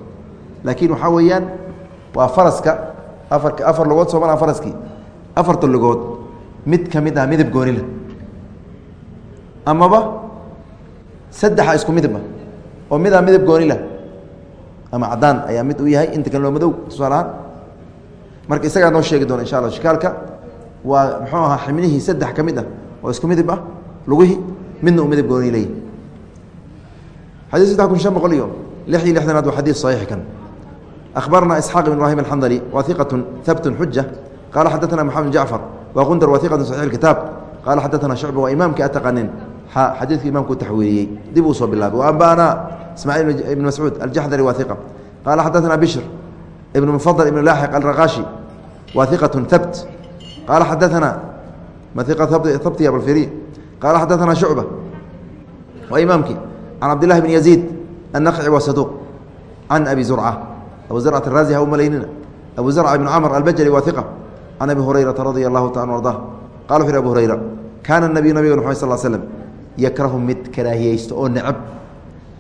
Speaker 1: laakiin waxaa weeyaan waa faraska afarka afar lugood soo maraa faraskii afarta lugood mid ka mid ah midab goonila amaba saddexa isku midab ah oo midaa midab goonila ama caddaan ayaa mid u yahay inta kale loo madow tusaale ahaan. Marka isagaa noo sheegi doona insha allah shikaalka waa muxuu ahaa xibnihii saddex ka mid ah oo isku midab ah lugihii midna uu midab gooni leeyahy xadii saddex kun shan boqol iyo lix iyo lixdanaad waa xadiis saxiix kan أخبرنا إسحاق بن إبراهيم الحنظلي وثيقة ثبت حجة قال حدثنا محمد بن جعفر وغندر وثيقة صحيح الكتاب قال حدثنا شعبة وإمامك أتقنن حديث إمامك تحويلي دبوس بالله وأنبانا إسماعيل بن مسعود الجحدري وثيقة قال حدثنا بشر ابن مفضل ابن لاحق الرغاشي وثيقة ثبت قال حدثنا مثيقة ثبت can cabdillahi bn yaziid annaqci waa saduuq can abi zurca abu zarcata raazi ha u malaynina abu zarca bn camr albajali waa iqa can abi hurayrata radia allahu taala arda qala wuxu yhi abu hurayra kaana nabiyu nabiga mxamed sal slm yakrahu mid karaahiyeysto oo necab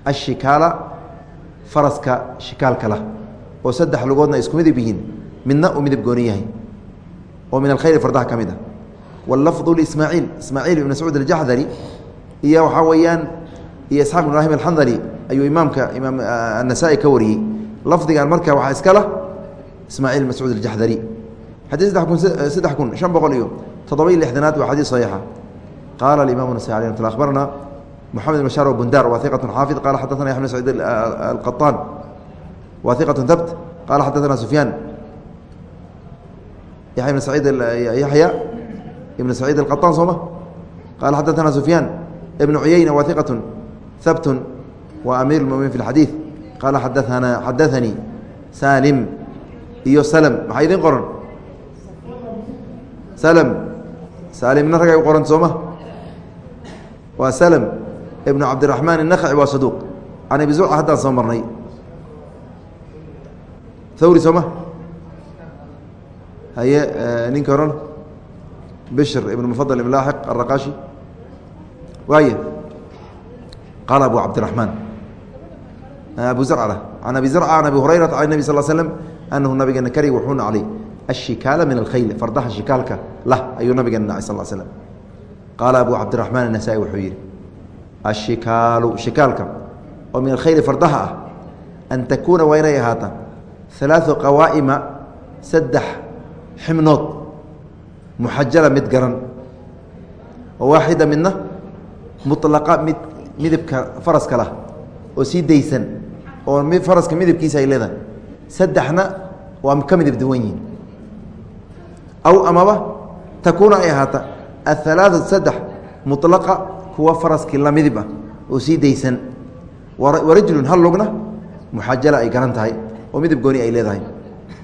Speaker 1: ashikaala faraska shikaalka lah oo saddex lugoodna isku midib yihiin midna uu midib gooni yahay oo min alkhayri fardaha ka mid ah walafdu lismaaciil ismaaciil ibn mascuud aljaxdari iyo waxaa weeyaan iyo isxaq ibn rahim alxandali ayuu imaamka imaam ah, annasaa-i ka wariyey. Lafdigan marka waxaa iska lah ismaaciil mascuud aljaxdari xadii saddex kun saddex kun shan boqol iyo toddoba iyo lixdanaad waa xadiis saxiixa. Qaala alimamu nasai alay mat abarna moxamed ibn bashar bundar waa xaafid qala xadaana yaxya bn saciid alqaطaan wa iqatu habt sufyaan. Yaya bn saciid yaxya ibn saciid alqaطaan soo ma? Qala sufyaan ibnu cuyeyna wa thabtun wa amiir lmuminiin fi اlxadiid qaala xadaanaa xadaanii saalim iyo salm maxaa idin qoran salm saalimna ragay u qoran sooma waa salm ibnu cabdiraxmaan الnakci waa saduuq can abi zurca haddaan soo marnay thawri sooma haye ninka oran bishr ibn mufadل ibn laaxiq araqashi waay qaala abu cabdiraxmaan abu zarcada can abi zarca an abi hurayrata can nebi sal slm anahu nabigeena karig wuxuu naclay ashikaala min alkhayl fardaha shikaalka lah ayuu nabigeena nacay sal slm qaala abu cabdiraxmaan anasa-i wuxuu yidhi ashikaalu shikaalka oo min alkhayli fardaha ah an takuuna waa inay ahaata alaau qawaa'ima saddex xibnood muxajala mid garan oo waaxida midna mulaqa mid midabka faraska lah oo sii daysan oo faraska midabkiisa ay leedahay. Saddexna waa ka midab duwan yihiin aw amaba takuuna ay ahaata ahalaaثa saddex mulaqa kuwa faraskii la midib ah oo sii daysan. Warajulun hal lugna muxajala ay garan tahay oo midab gooni ay leedahay.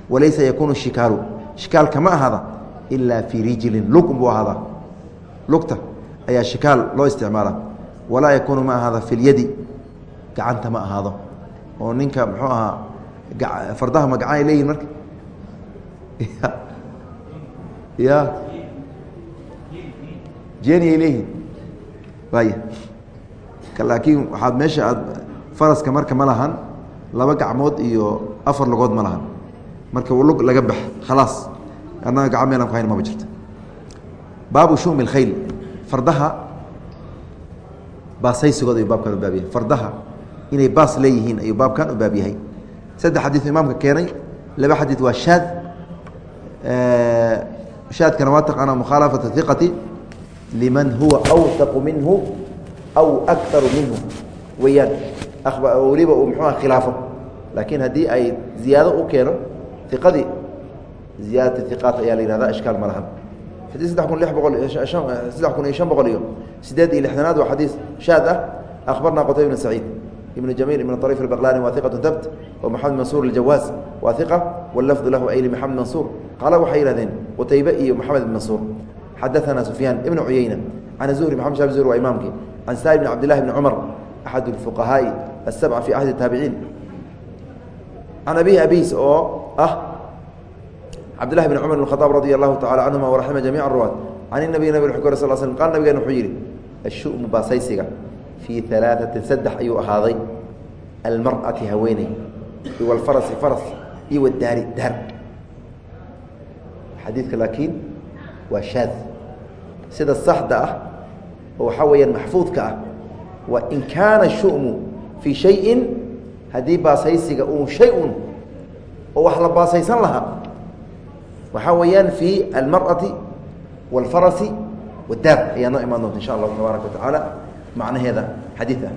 Speaker 1: Walaysa yakuunu shikaalu shikaalka ma ahaada ilaa fii rijlin lug unbuu ahaadaa. Lugta ayaa shikaal loo isticmaala walaa yakuunu ma ahaada fi gacanta ma ahaado. Oo ninka muxuu ahaa fardaha ma gacan ay leeyihiin marka. [LAUGHS] Ya jeni ay leeyihiin waaya laakiin waxaad meesha aad faraska marka ma lahan laba gacmood iyo afar lugood ma lahan. Marka lug laga bax khalaas. Annaga gacan meelan ku hayn maba jirto baabu shumi اlkhayl fardaha baasaysigooda ayuu baabkan u baab yahay fardaha inay baas leeyihiin ayuu baabkan u baab yahay saddex xadiid imaamka keenay laba xadiid waa shaad. Shaadkana waa taqaana mukhaalafatu hiqati liman huwa awsaqu minhu aw akaru minhu. Weyaan weliba uu muxuuha khilaafo. Laakiin haddii ay ziyaado u keeno iqadii ziyaadat iqaat ayaa la yihahda ishkaal ma lahan. Xadii saddex kun lix boqol saddex kun iyo shan boqol iyo sideed iyo lixdanaad waa xadiis shaad ah akhbarna qutayb ibn saciid. Ibn jamiil ibn ariif albaqlani waa iqatu dabt oo maxamed mansuur aljawaas waa iqa wallafdu lahu ayli maxamed mansuur. Qaala waxay yihahdeen qutaybe iyo maxamed ibn mansuur. Xadaanaa sufyaan ibn cuyeyna can zuhri maxamed shab zuhri waa imaamkii can saali bn cabdillahi bni cumar axad اfuqahaa'i asabca fi ahdi taabiciin. Can abihi abis oo ah cabdillahi bn cumar ibn khadaab radi allahu tacala canhuma waraxima jamica ruwaat can inabiy nabig ore sal sl qala nabigeena wuxuu yidhi ashu'mu baasaysiga fii alaaثatin saddex ayuu ahaaday almar'ati haweeney iyo walfarasi faras iyo wadaari daar xadiidka laakiin waa shaad sida saxda ah oo waxaa weeyaan maxfuudka ah waa in kaana shu'mu fii shayin haddii baasaysiga uun shay un oo wax la baasaysan lahaa waxaa weeyaan fi almarأati wاlfarasi wadaab ayaa noo imaan doonta insha allahu tabaaraka watacaala macnaheeda xadiid ah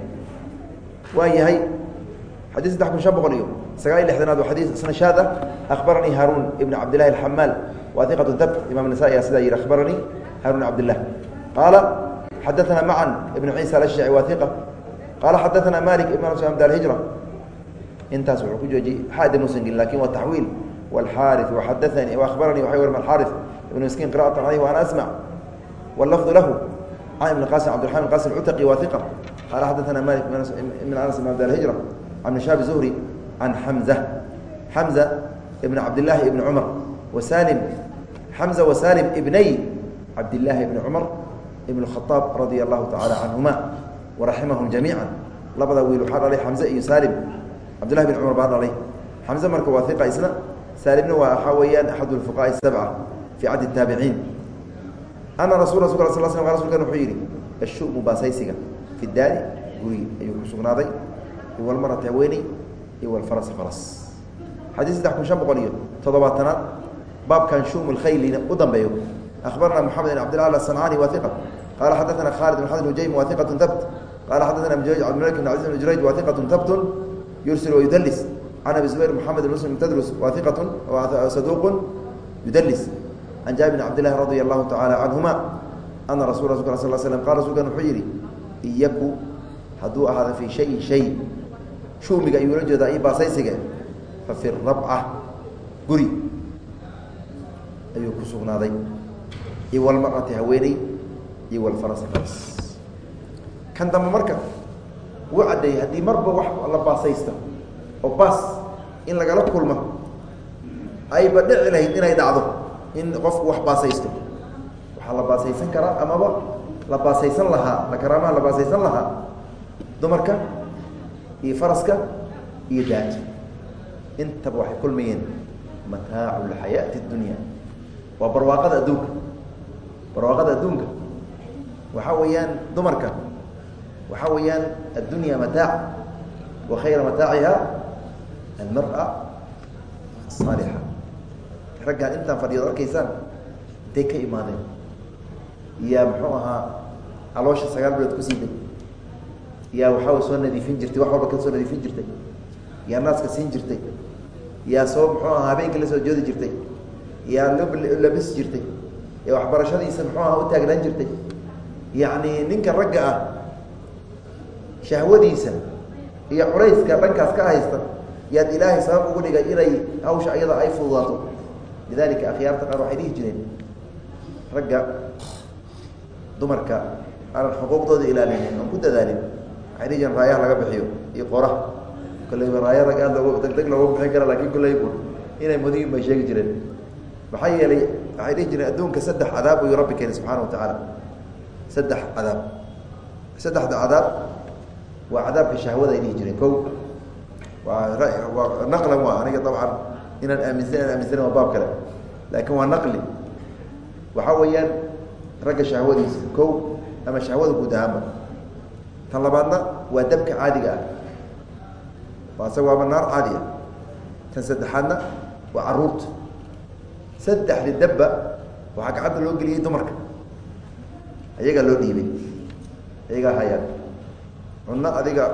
Speaker 1: waa yahay xadiid saddex kun shan boqol iyo sagaal iyo lixdanaad waa xadiid isna shaad ah akhbaranii haaruun ibn cabdillahi alxamaal waa diqatu dab imam nasaai ayaa sidaa yihi akhbaranii haaruun cabdillah qaala xadaanaa macan ibn ciisa alashjaci waa iqa qaala xadaanaa malik ibn amd alhijra intaas wuxuu ku joojiyey xaada musan gelin laakiin waa taxwiil wاlxaari waxadaanii akhbaranii waay warma alxaari ibn miskiin qira'atan alayh wa ana asmac واللفظ له عن ابن القاسم عبد الرحمن القاسم العتقي وثقة قال حدثنا مالك من أنس بن عبد الهجرة عن شاب زهري عن حمزة حمزة ابن عبد الله ابن عمر وسالم حمزة وسالم ابني عبد الله بن عمر ابن الخطاب رضي الله تعالى عنهما ورحمهم جميعا لبدا ويل حار عليه حمزة iyo سالم عبد الله بن عمر بعد عليه حمزة marka waa ثقة isna سالمna waa waxaa weeyaan أحد الفقهاء السبعة في عد التابعين ana rasu rasulka sal sl rsulkana wuxuu yidhi ashumu baasaysiga fi daari guri ayuu ku sugnaaday iwalmarati haweeney iyo walfarasi faras xadiis saddex kun shan boqol iyo toddobaatanaad baabkan shum lkhaylina u dambeeyo akhbarana moxamed bn cabdillah asancaani wa iqa qaala xadaana khaalid bn xad ujaym wa iqatun habt qaala xadaana abdimalik bn caiz bn jurayj wa iqatun habtun yursil wayudlis can abi zubayr moxamed bn muslim tadrus wa iqatun saduuqun an jabir bn cabdillahi radi allahu tacaala canhuma ana rasul sl sl slm qal rasulkan wuxuu yidhi iyaku hadduu ahaada fii shayin shay shuumiga ayuu la jeedaa i baasaysiga fa fi rabca guri ayuu ku sugnaaday iyo walmarati haweeney iyo walfarasa faras kan dambe marka wuu caddeeyey haddii marba wax la baasaysta oo baas in lagala kulmo ayba dhici lahayd inay dhacdo in qofku wax baasaysto. Waxaa la baasaysan karaa amaba la baasaysan lahaa la karaamaha la baasaysan lahaa dumarka iyo faraska iyo daata intaba waxay kulmayeen mataacu lxayaati اdunya waa barwaaqada adduunka. Barwaaqada adduunka. Waxaa weeyaan dumarka. Waxaa weeyaan addunya mataac. Wa khayra mataaciha almara asaalixa raggaan intaan fadhiyood arkaysaan intay ka imaadeen. Yaa muxuu ahaa caloosha sagaal bilood ku siiday yaa waxaa soo nadiifin jirtay wax walba ka soo nadiifin jirtay? Yaa naaska siin jirtay? Yaa soo muxuu ahaa habeenkii la soo joodi jirtay? Yaa labis jirtay? Yaa waxbarashadiisa muxuu ahaa u taagnaan jirtay? Yacni ninka ragga ah shahwadiisa iyo culayska dhankaas ka haysta yaad ilaahay sabab ugu dhigay inay hawsha iyada ay fududaato lidalika akhyaarta qaar waxay dhihi jireen ragga dumarka aanan xuquuqdooda ilaalinin oon ku dadaalin waxay dhihi jireen raayaha laga bixiyo iyo qoraha kolleyba raaya rag aad loogu deg deg loogu bixin kara laakiin kolleybu inay mudiyin bay sheegi jireen. Maxaa yeelay waxay dhihi jireen adduunka saddex cadaab ayuu rabbi keenay subxaana wa tacaala. Saddex cadaab. Saddexda cadaab waa cadaabka shahwada aniga dabcan inaan aaminsan inaan aaminsanen waa baab kale. Laakiin waa naqli. Waxaa weeyaan ragga shahwadiisa ko ama shahwada guud ahaanba. Tan labaadna waa dabka caadiga ah. Waa isaga waaba naar caadi ah. Tan saddexaadna waa carruurta saddexdi dabba waxaa gacanta loo geliyey dumarka. Ayagaa loo dhiibay. Ayagaa hayaan. Cunno adiga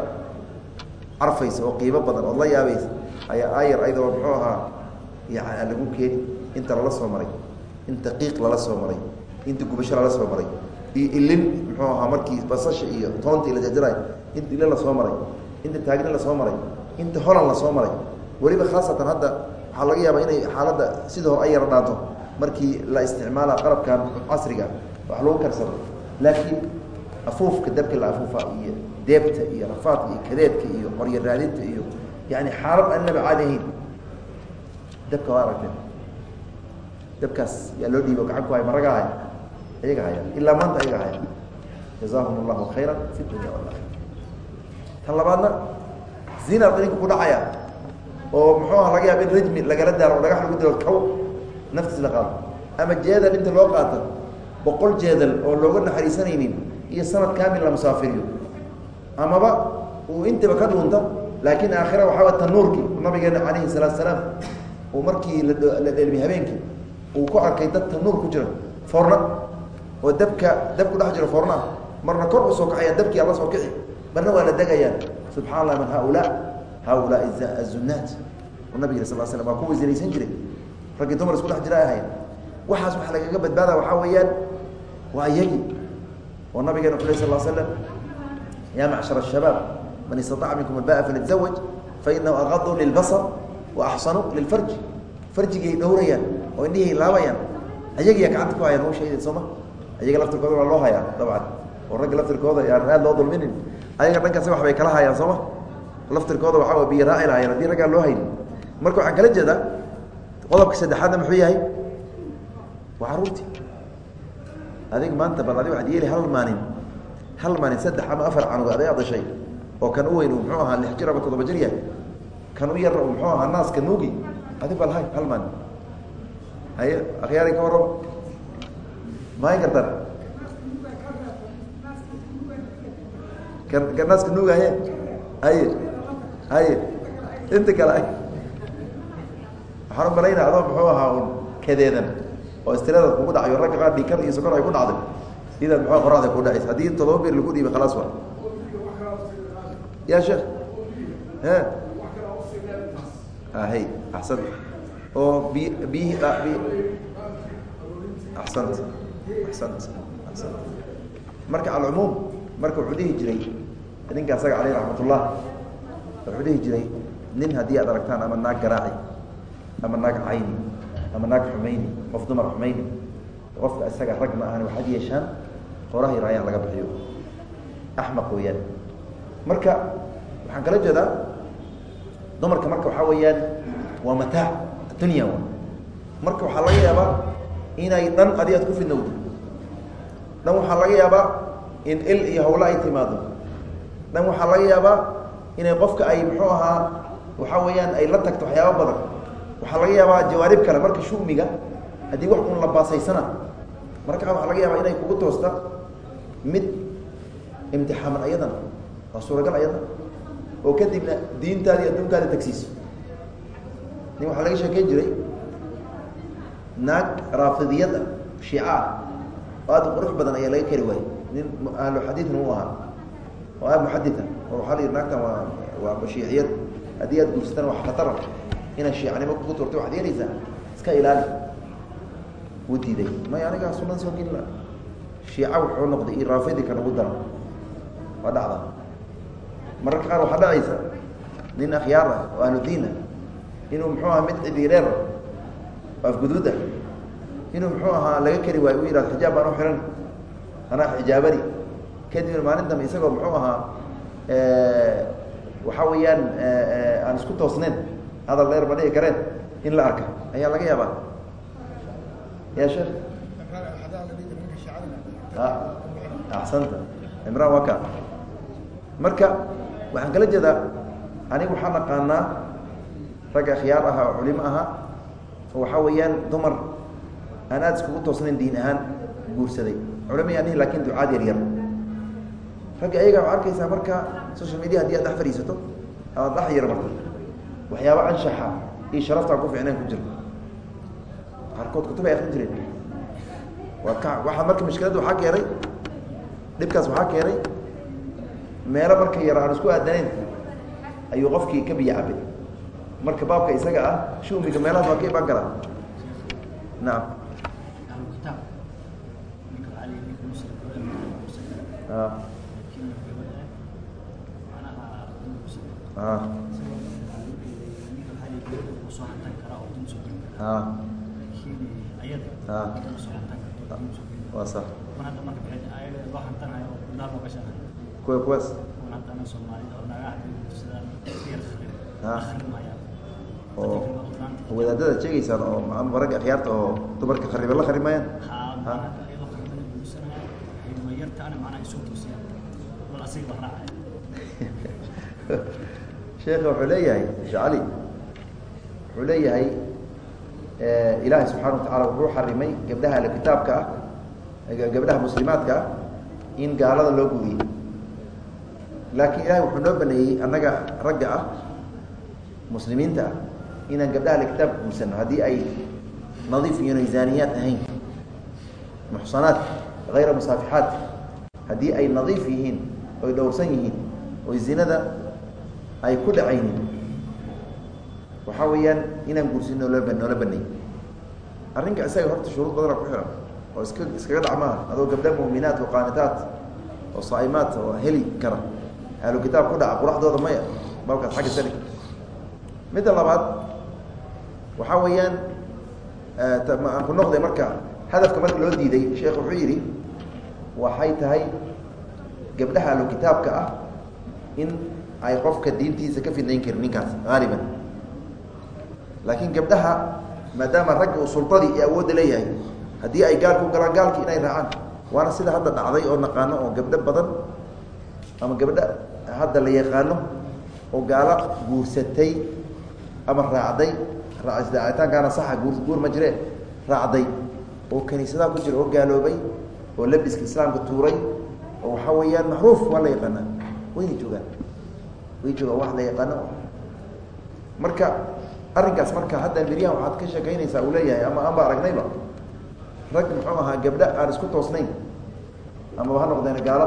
Speaker 1: carfaysa oo qiimo badan ood la yaabaysa ayaa aayar ayadoo muxuu ahaa lagu keeni inta lala soo maray inta qiiq lala soo maray inta gubasho lala soo maray iyo ilin muxuu ahaa markii basasha iyo toontii la jarjarayo inta ilin la soo maray inta taagnin la soo maray inta holan la soo maray. Weliba khaasatan hadda waxaa laga yaabaa inay xaaladda sida hor ay yara dhaanto. Markii la isticmaala qalabkan casriga wax lagu karsado. Laakiin afuufka dabka la afuufa iyo deebta iyo rafaadka iyo kadeedka iyo qoryo raadinta iyo yani xaalad annaba caadi ahayn dabka waa aragteen dabkaas yaa loo dhiibo gacan hay maraga haya ayaga haya. Ilaa maanta ayaga haya. Jazaahum allahu khayra fi dunya walakhira tan labaadna zina ninka ku dhacaya oo muxuu aha laga yaaba in rajmi lagala daaro dhagax lagu dilo kaw naftiis la qaado. Ama jeedal inta loo qaato boqol jeedal oo looga naxariisanaynin iyo sanad kaamil la musaafiriyo. Amaba uu intaba ka dhuunta laakiin aakhira waxaa way tanuurkii nabigeena calayhi salaatu salaam uu markii la dhelmi habeenkii uu ku arkay dadka nuur ku jira foorna oo dabka dab ku dhex jiro foornaa marna kor u kacaya dabkii ala soo kici marna waa la degayaan subxaa allah man haulaa haulaai azunnaat u nabig sal l slam waa kuwa zinaysan jiray. Raggii dumar isku dhex jira ahayd waxaas waxaa lagaga badbaada waxaa weeyaan waa iyagii. Oo nabigeena wuxu lay slam yaa macshar shabaab man istaaca minkum albaa falytزawaj fainahu aqadu lilbasar waaxsanu lilfarj farjigay dhowrayaan oo indhihay laabayaan. Ayagiya gacanta ku hayaan hawshayda sooma ayaga laftirkooda waa loo hayaa dabcan. Oo ragga laftirkooda yaan aad loo dulminin. Ayaga dhankaasi wax bay kala hayaan sooma laftirkooda waxaa biyo raaci lahaayeen haddii raggaan loo haynin. Marka waxaan kala jeedaa qodobka saddexaadna muxuu yahay? Waa caruurtii adig maanta bal adig waxad yeeli hal maalin hal maalin saddex ama afar canug aday adashay oo kan u weyn uu muxuu ahaa lix jir ama toddoba kan u yarna uu muxuu ahaa naaska nuugi? Adig bal hay hal maalin haye akhyaari ka warrama mahayn kartaan kan naaska nuugaye haye haye inta kale waxaan u malaynaa adoo muxuu ahaa un kadeedan oo istirada kugu dhacayo ragga qaar dhiikar iyo sokor ay ku dhacday. Idaad muxua qoraxda ku dhacaysa. Haddii todoba bir lagu dhiibay khalaas waa. Ya sheekh. E hay axsant oo bi biyihii bi axsant axsant axsant marka alcumuum marka wuxuu dhihi jiray ninka asaga caleyh raxmat ullah wuxuu dhihi jiray nin haddii aad aragtaan ama naag garaaci ama naag cayni ama naag xumayni qof dumar xumayni qofka isaga rag ma ahan waxaad yeeshaan qorahay raayaan laga bixiyo. Axmaq weeyaan. Marka waxaan kala jeedaa dumarka marka waxaa weeyaan waa mataac addunya wa marka waxaa laga yaabaa inay dhan adi aad ku fidnowdo. Dhan waxaa laga yaabaa in il iyo hawlo ay timaado. Dhan waxaa laga yaabaa inay qofka ay muxuu ahaa waxaa weeyaan ay la tagto waxyaaba badan. Waxaa laga yaabaa jawaarib kale marka shumiga haddii wax un la baasaysana marka waxaa laga yaabaa inay kugu toosta mid imtixaaman ayadana waa suuragal ayadana oo kadibna diintaadi adduunkaadi tagsiiso. Nin waxaa laga sheekeyn jiray naag raafidiyad ah shiica ah oo aad qurux badan ayaa laga kari waayey. Nin ahlu xadiidna u ahaa. Oo aad muxadita oo waxaa la yidhi naagtan waa waa shiiciyad haddii aad guursatana wax khatara inaad shiicanimo kugu turta waxaad yeelaysaa iska ilaali. Wuu diiday. May anigaa sunan soo gelila shiica wuxuu noqday iyo raafidi kan ugu dara waa dhacda mararka qaar waxaa dhacaysa nin akhyaar ah oo ahlu diin ah inuu muxuu ahaa mid cidiireer oo afguduud ah inuu muxuu ahaa laga keri waayo u yihahdo xijaab baan u xihan anaa xijaabani kadibna maalin dambe isagoo muxuu ahaa waxaa weeyaan aan isku toosnayn hadal dheer ma dhihi kareen in la arka. Ayaa laga yaabaa. Ya sheekh? Axsanta. Imraan waa ka. Marka waxaan kala jeedaa aniga waxaa naqaanaa rag akhyaar aha oo culimo aha oo waxaa weeyaan dumar aan aada iskugu toosnayn diin ahaan guursaday. Culama yaanihi laakiin ducaad yar yar. Ragga ayaga waa arkaysaa marka social media haddii aad dhex fadhiisato amaad dhex yar marto waxyaaba anshaxa iyo sharaftaan ku ficnaan ku jiro qaarkood kutubay akrin jireen. Waa ka waxaa marka mashkiladda waxaa keenay dhibkaas waxaa keenay meelo marka yar aan isku aadanayn ayuu qofkii ka biyo cabay. Marka baabka isaga ah shumiga meelahaas waa ka imaan karaa nacam waa sax kuwa kuwaas oo wadaadada sheegaysaan oo ma ragga akhyaarta oo dumarka khariba la khari maayaan [LAUGHS] sheekha wuxuu leeyahay sheekh cali wuxuu leeyahay ilaahay subxana wa tacala wuxuu xarimay gabdhaha ahlu kitaabka ah gabdhaha muslimaadka ah in gaalada loo gudiyey laakiin ilahay wuxuu noo baneeyey annaga ragga ah muslimiinta ah inaan gabdhaha ahlu kitaabka guursano. Haddii ay nadiif yihiin oy zaaniyaad ahayn muxsanaat hayra musaafixaat haddii ay nadiif yihiin oy dhowrsan yihiin oy zinada ay ku dhacaynin waxaa weeyaan inaan guursin noola noola banay arrinka isaga horta shuruud badana ku xihan oo iska iskaga dhac maaha. Adoo gabdha mu'minaat oo qaanitaat oo saa'imaat oo heli kara ahlu kitaab ku dhaca quraxdooda maya balkaas xagga sali midda labaad waxaa weeyaan aan ku noqday marka hadafka marka loo diiday sheekh wuxuu yidhi waxay tahay gabdhaha ahlu kitaabka ah in ay qofka diintiisa ka fidnayn karin ninkaas haaliban laakiin gabdhaha maadaama ragga uu sultadii iyo awoodda leeyahay haddii ay gaalka u galaan gaalki inay raacaan waana sida hadda dhacday oo naqaano oo gabdho badan ama gabdho hadda la yaqaano oo gaalo guursatay ama raacday raacitaankaana saxa guur ma jiree raacday. Oo kaniisadaha ku jira oo gaaloobay oo labiska islaamka tuuray oo waxaa weeyaan macruuf waa la yaqaanaa. Wayna joogaan. Way joogaan wax la yaqaano. Marka arrinkaas marka hadda miryahan waxaad ka sheekaynaysaa uu leeyahay ama aan ba aragnayba. Rag muxuu ahaa gabdho aan isku toosnayn amaba ha noqdeen gaalo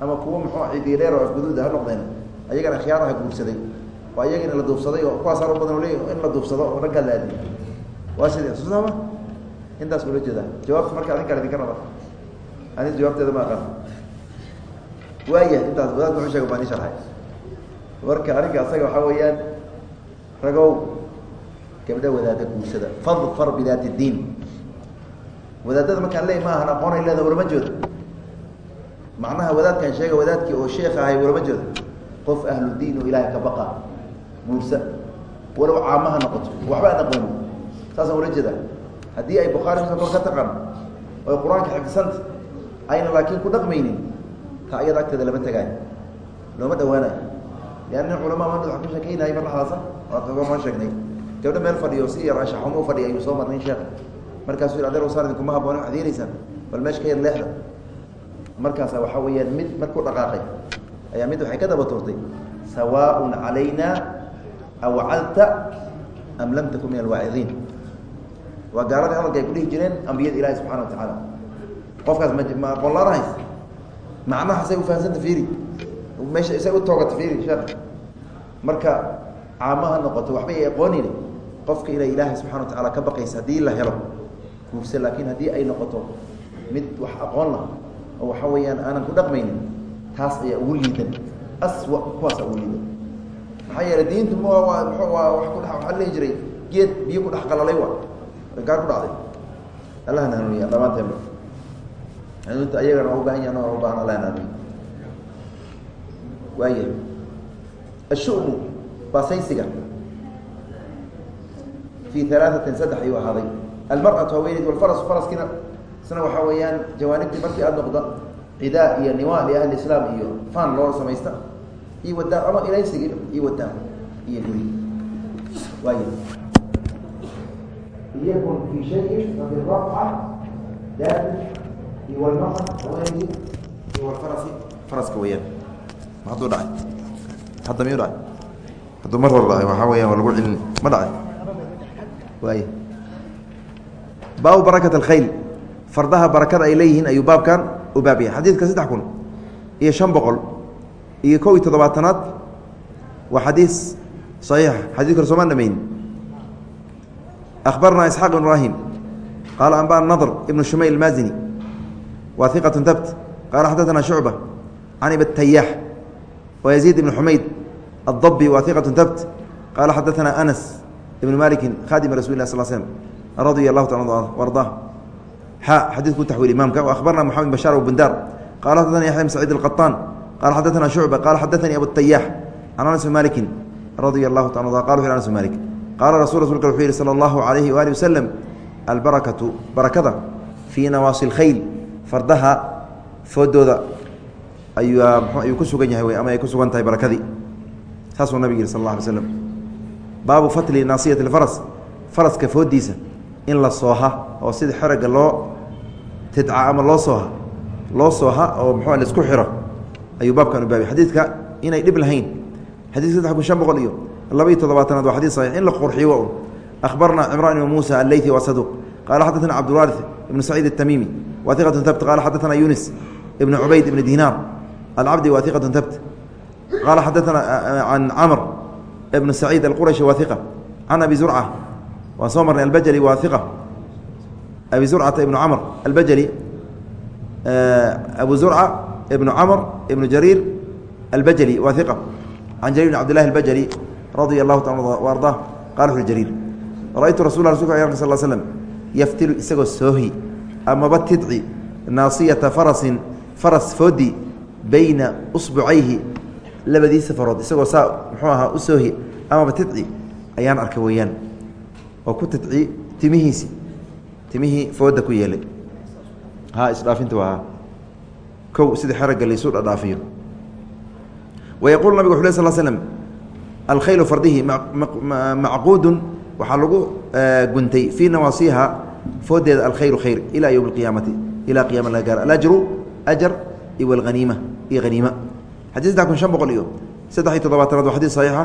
Speaker 1: ama kuwo muxuu cidiya dheer oo afguduuda ha noqdeen ayagana khiyaaraha guursaday oo ayagana la duufsaday oo kuwaas aro badan leey in la duufsado oo raggaa la aadiy waa sidee susama intaas ula jeedaa. Jawaabta marka adin kale idinka raba ani jawaabteeda ma aqaan. Waaya intaas wadaad muxuu sheega baan ii marka arrinka asaga waxaa weeyaan ragow gabdha wadaada guursada. Fadfar bidaati اdiin wadaadada markaan leey ma ahan aqoonay leeda ulama jooda macnaha wadaadkan sheega wadaadkii oo sheekh ahay ulama jooda qof ahlu diin oo ilaahay ka baqa guursa walow caamaha noqoto. Waxba aan aqoonin saasaan ula jeeda haddii ay bukhaari muslim kor ka taqaan oy qur'aanka xifdisanta ayna laakiin ku dhaqmaynin ta iyada agteeda lama tegaayo looma dhawaanayo. Leanna nin culamaa ma waa ka sheekeynahay mar laxdaasa waatma sheegnay. Gabdho meel fadhiyo si yar ashaxumo fadhiya ayuu soo marnay sheekh markaasuu yidhi adeer saan idinkuma haboon waxad yeelaysaan. Bal meesha ka yar leexda markaasa waxaa weeyaan mid markuu dhaqaaqay ayaa mid waxay ka daba tuurtay sawaaءun calayna awcadta am lam takun min alwaacidiin waa gaaladii hadalka ay ku dhihi jireen ambiyada ilahi subxana wa tacaala qofkaas ma ma aqoon laana hays macnaha say ufahansanta fiiri? Meesha say u toogata fiiri sheekh marka caamaha noqoto waxba ay aqoonine. Qofka inay ilaahay subxana wa tacaala ka baqaysa haddii la helo guurse laakiin haddii ay noqoto mid wax aqoon lah oo waxa weyaan aanan ku dhaqmaynin taas ayaa ugu liidan. Aswa kuwaasa ugu liidan. Maxaa yeele diintu m waaa lihi jiray geed biyo ku dhex qalalay wa gaar ku dhacday. Allahna hanuuniya dhamaanteeba hanuunta ayagana waa ubaahan yahan waa ubaahan allahna hanuuniya waaya ashu'mu baasaysiga fii alaaثatin saddex ayuu ahaaday. Almarأatu haweeneyd walfarasu faraskiina isna waxaa weeyaan jawaanibtii markii aada noqda cidaa iyo niwa liahli islaam iyo fan loo samaysta iyo wadaan ama ilaysigi iyo wadaan iyo guri. Waay liyakun fi shayin fabirafca daati iyo walmaa haweeneyd iyo walfarasi faraska weyaan ma hadduu dhacay? Hadda miyuu dhacay? Hadduu mar hor dhacay waxaa weyaan waa lagu celin. Ma dhacay? Waay baabu barakat alkhayl fardaha barakada ay leeyihiin ayuu baabkan u baab yahay. Xadiidka saddex kun iyo shan boqol iyo kow iyo toddobaatanaad waa xadiis saxiixa xadis kale soomaan dhamayn akhbarnaa isxaaq ibn ibraahim qaala anbana nadr ibnu shumayl almaazini wa iqatu dabt qaala xadaثana shucba can ibtayaax wa yaziid ibn xumayd addabi wa iqatu dabt qaala xadaثana anas ibnu maliki khadima rasul lah sal slm radia allahu taala ardaa xa xadiidku taxwiil imaamka وأخbarna mxamed bashar bundar qala xadثani yaxya bn sacيid الqaطaan qala xadaثana shucba qala xadaثanii abutayaax can anas bn maliki radia اlahu ta qala u anas bn malik qaala rasul rasulka wuxuu yihi salى اllahu عalayhi waali waslem albarakatu barakada fii nawaasi اlkhayl fardaha foodooda ayuu ku sugan yahay ama ay ku sugan tahay barakadii saasuu nabig yihi sal alla alay slam baabu fatli naasiyati lfaras faraska foodiisa in la sooha oo sida xeragga loo tidca ama loo sooha loo sooha oo muxuu la isku xiro ayuu baabkan u baabay xadiidka inay dhib lahayn xadidka saddex kun shan boqol iyo laba-iyo toddobaatanaad waa xadis saxiix in la qurxiyo un akhbarna cimraan ibn muusa alleythi waa saduuq qaala xaddatana cabdulwaarith ibnu saciid الtamiimi wa iqatu tabt qaala xaddatana yunis ibn cubayd ibn dinaar. Alcabdi wa iqatu tabt qaala xaddatana can camr ibn saciid alqurashi waa iqa can abi zurca abi zurcata ibnu camr albajli abu zurca ibnu camr ibnu jariir albajli waa iqa can jarir bn cbdillahi albajli radia allahu taala ardaa qala wuxu jariir ra-ytu rasul rasulka a sal slm yaftilu isagoo soohi amaba tidci naasiyata farasin faras foodi bayna usbucayhi labadiisa farood isagoo saa muxuu ahaa u soohi amaba tidci ayaan arka weeyaan. Oo ku tidci timihiisi timihii fooda ku yeelay. Ha isdhaafinta waa kow sida xeragga laysu dhadhaafiyo. Wayaquulu nabig wuxu sl slm alkhaylu fardihi macquudun waxaa lagu guntay fii nawaasiha foodeeda alkhayru khayr ilaa ywm اqiyaamati ilaa qiyama laga gaaro alajru ajar iyo alhaniima iyo haniima xadii saddex kun shan boqol iyo saddex iyo toddobaatanaad waa xadis saxiixa.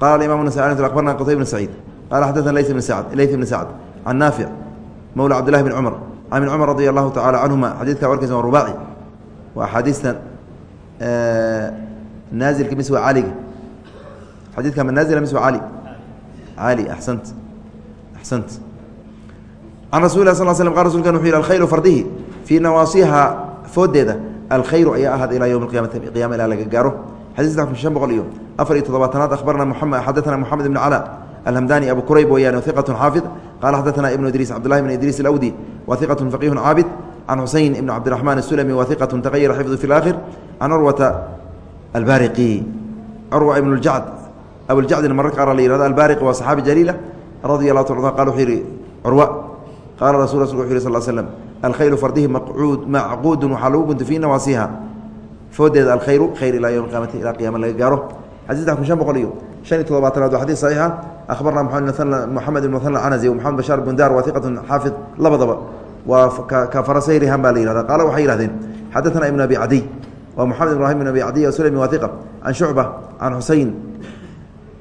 Speaker 1: Qala imam nas abarna qtay bn saciid. Qala xadana layth bn sacd can naafic mowla cabdillahi bn cumar can ibn cumar radi allahu tacala canhuma xadiidka warkiisa waa rubaaci waa axaadiista naazilka mis waa caliga. Xadiidka ma naazila mis waa cali? Cali axsant axsant can rasul lah sal slm qal rasulkan wuxu yih alkhayru fardihi. Fii nawaasiha foodeeda alkhayru ayaa ahaad ilaa ywm qiyamati qiyama ilaa laga gaaro. Xadis saddex kun shan boqol iyo afar iyo toddobaatanaad akhbarna muxamed xadaثana moxamed ibn cala alhamdani abu kurayb weeyaan iqat xaafid qala xadaثana ibnu idriis cabdullahi bn idriis alawdi wa iqat faqiih caabid can xuseyn ibn cabdiraxmaan الsulmi wa iqat tagayara xifdu fi اlaakhir can curwata albariqi curwa ibn اljacd abujacdin mararka qaar la yihahdo albariqi waa saxaabi jaliila radi allahu ta qal wuxuu yihi curwa qaala rasul rasulk wuxu yih sal slm alkhayru fardihi maqcuud macquudun waxaa lagu guntay fii nawaasiha foodeeda alkhayru khayr ilaa ywm qiyaamati ilaa qiyama laga gaaro xadis saddex kun shan boqol iyo shan iyo toddobaatanaad waa xadis saxiixa akhbarna moxamed ibn muhana canazi moxamed bashaar bundar waa iqatun xaafid labadaba waa ka farasayrihan baa la yihahda qaala waxay yihahdeen xadaثana ibn abi cadiy waa moxamed ibrahim abi cadiy sulmi waa iqa can shucba can xuseyn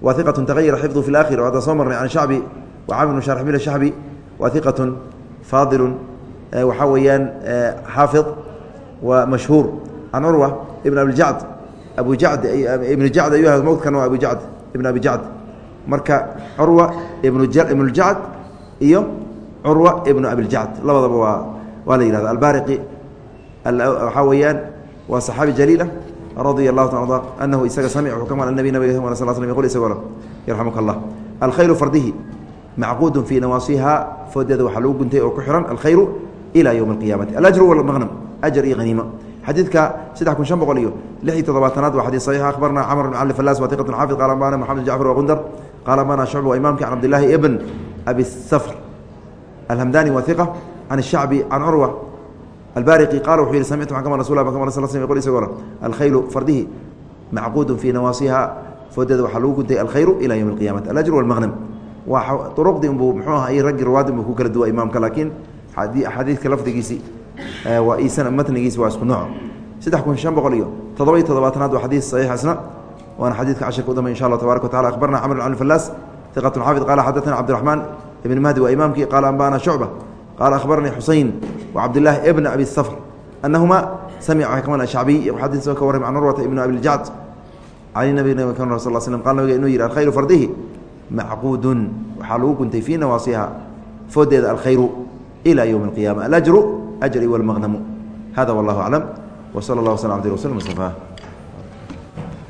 Speaker 1: waa iqatun tagayara xifdu fi اlaakhir hadda soo marnay can shacbi wa camr bn sharxbil shacbi waa iqatun faadilu waxaa weeyaan xaafid waa mashhuur can curwa ibn abijacd abu jacd ibnu jacd ayuu aha mowdkan waa abu jacd ibn abi jacd marka curwa ibnuljacd iyo curwa ibnu abiljacd labadaba waa waa la yihahda albariqi waxaa weeyaan waa saxaabi jaliila radia allahu ta anahu isaga samic mal nabi nabig sal sl isagoo yarxamuka allah alkhayru fardihi macquud fii nawaasiha foodeeda waxaa lagu guntay oo ku xiran alkhayru ilaa ywm اqiyaamati alajru wlmaqnam ajar iyo haniimo xadiidka saddex kun shan boqol iyo lix iyo toddobaatanaad waa xadii saxiix. Akhbarna camr bn cali falas watiqat xaafid. Qaala ambana moxamed jacfar waqundar qaala ambana shucb wa imamki can cabdillaahi ibn abi safr alhamdani wahiqa can shacbi can curwa albariqi. Qala wuxuu yihi samictu xakama rasul kama sal sl qol isagoo le alkhaylu fardihi macquudun fii nawaasiha foodeeda waxaa lagu guntay alkhayru ila yowmi alqiyamati alajru walmaqnam waa uruqdii unbuu muxuu aha iyo raggii ruwaadi buu ku kala duwa imaamka laakiin xadiidka lafdigiisii Eh, matnigiis waa isku nooc. Saddex kun shan boqol iyo toddoba iyo toddobaatanaad waa xadiis saxiix isna waana xadiidka cashirka u dambay insha allah tabaraka wataala akhbarna camr bn fallaas iqatun xaafid qaala xadaثana cabdiraxmaan ibn mahdi waa imaamkii qaala anba'ana shucba qaala akhbaranii xusayn wacabdillaahi ibna abi safr. Anahuma samica xikman shacbiy xadiisoo ka warray can urwata ibn abi ljacd can nabi n sal slm qal nabiga inuu yidhi alkhayru fardihi macquudun. Waxaa lagu guntay fii nawaasiha foodeeda alkhayru ila ywmi اlqiyaama alajru ajri wاlmaqnamu hada wallah aclam w sala اllah wsl abdi rasul mustafaa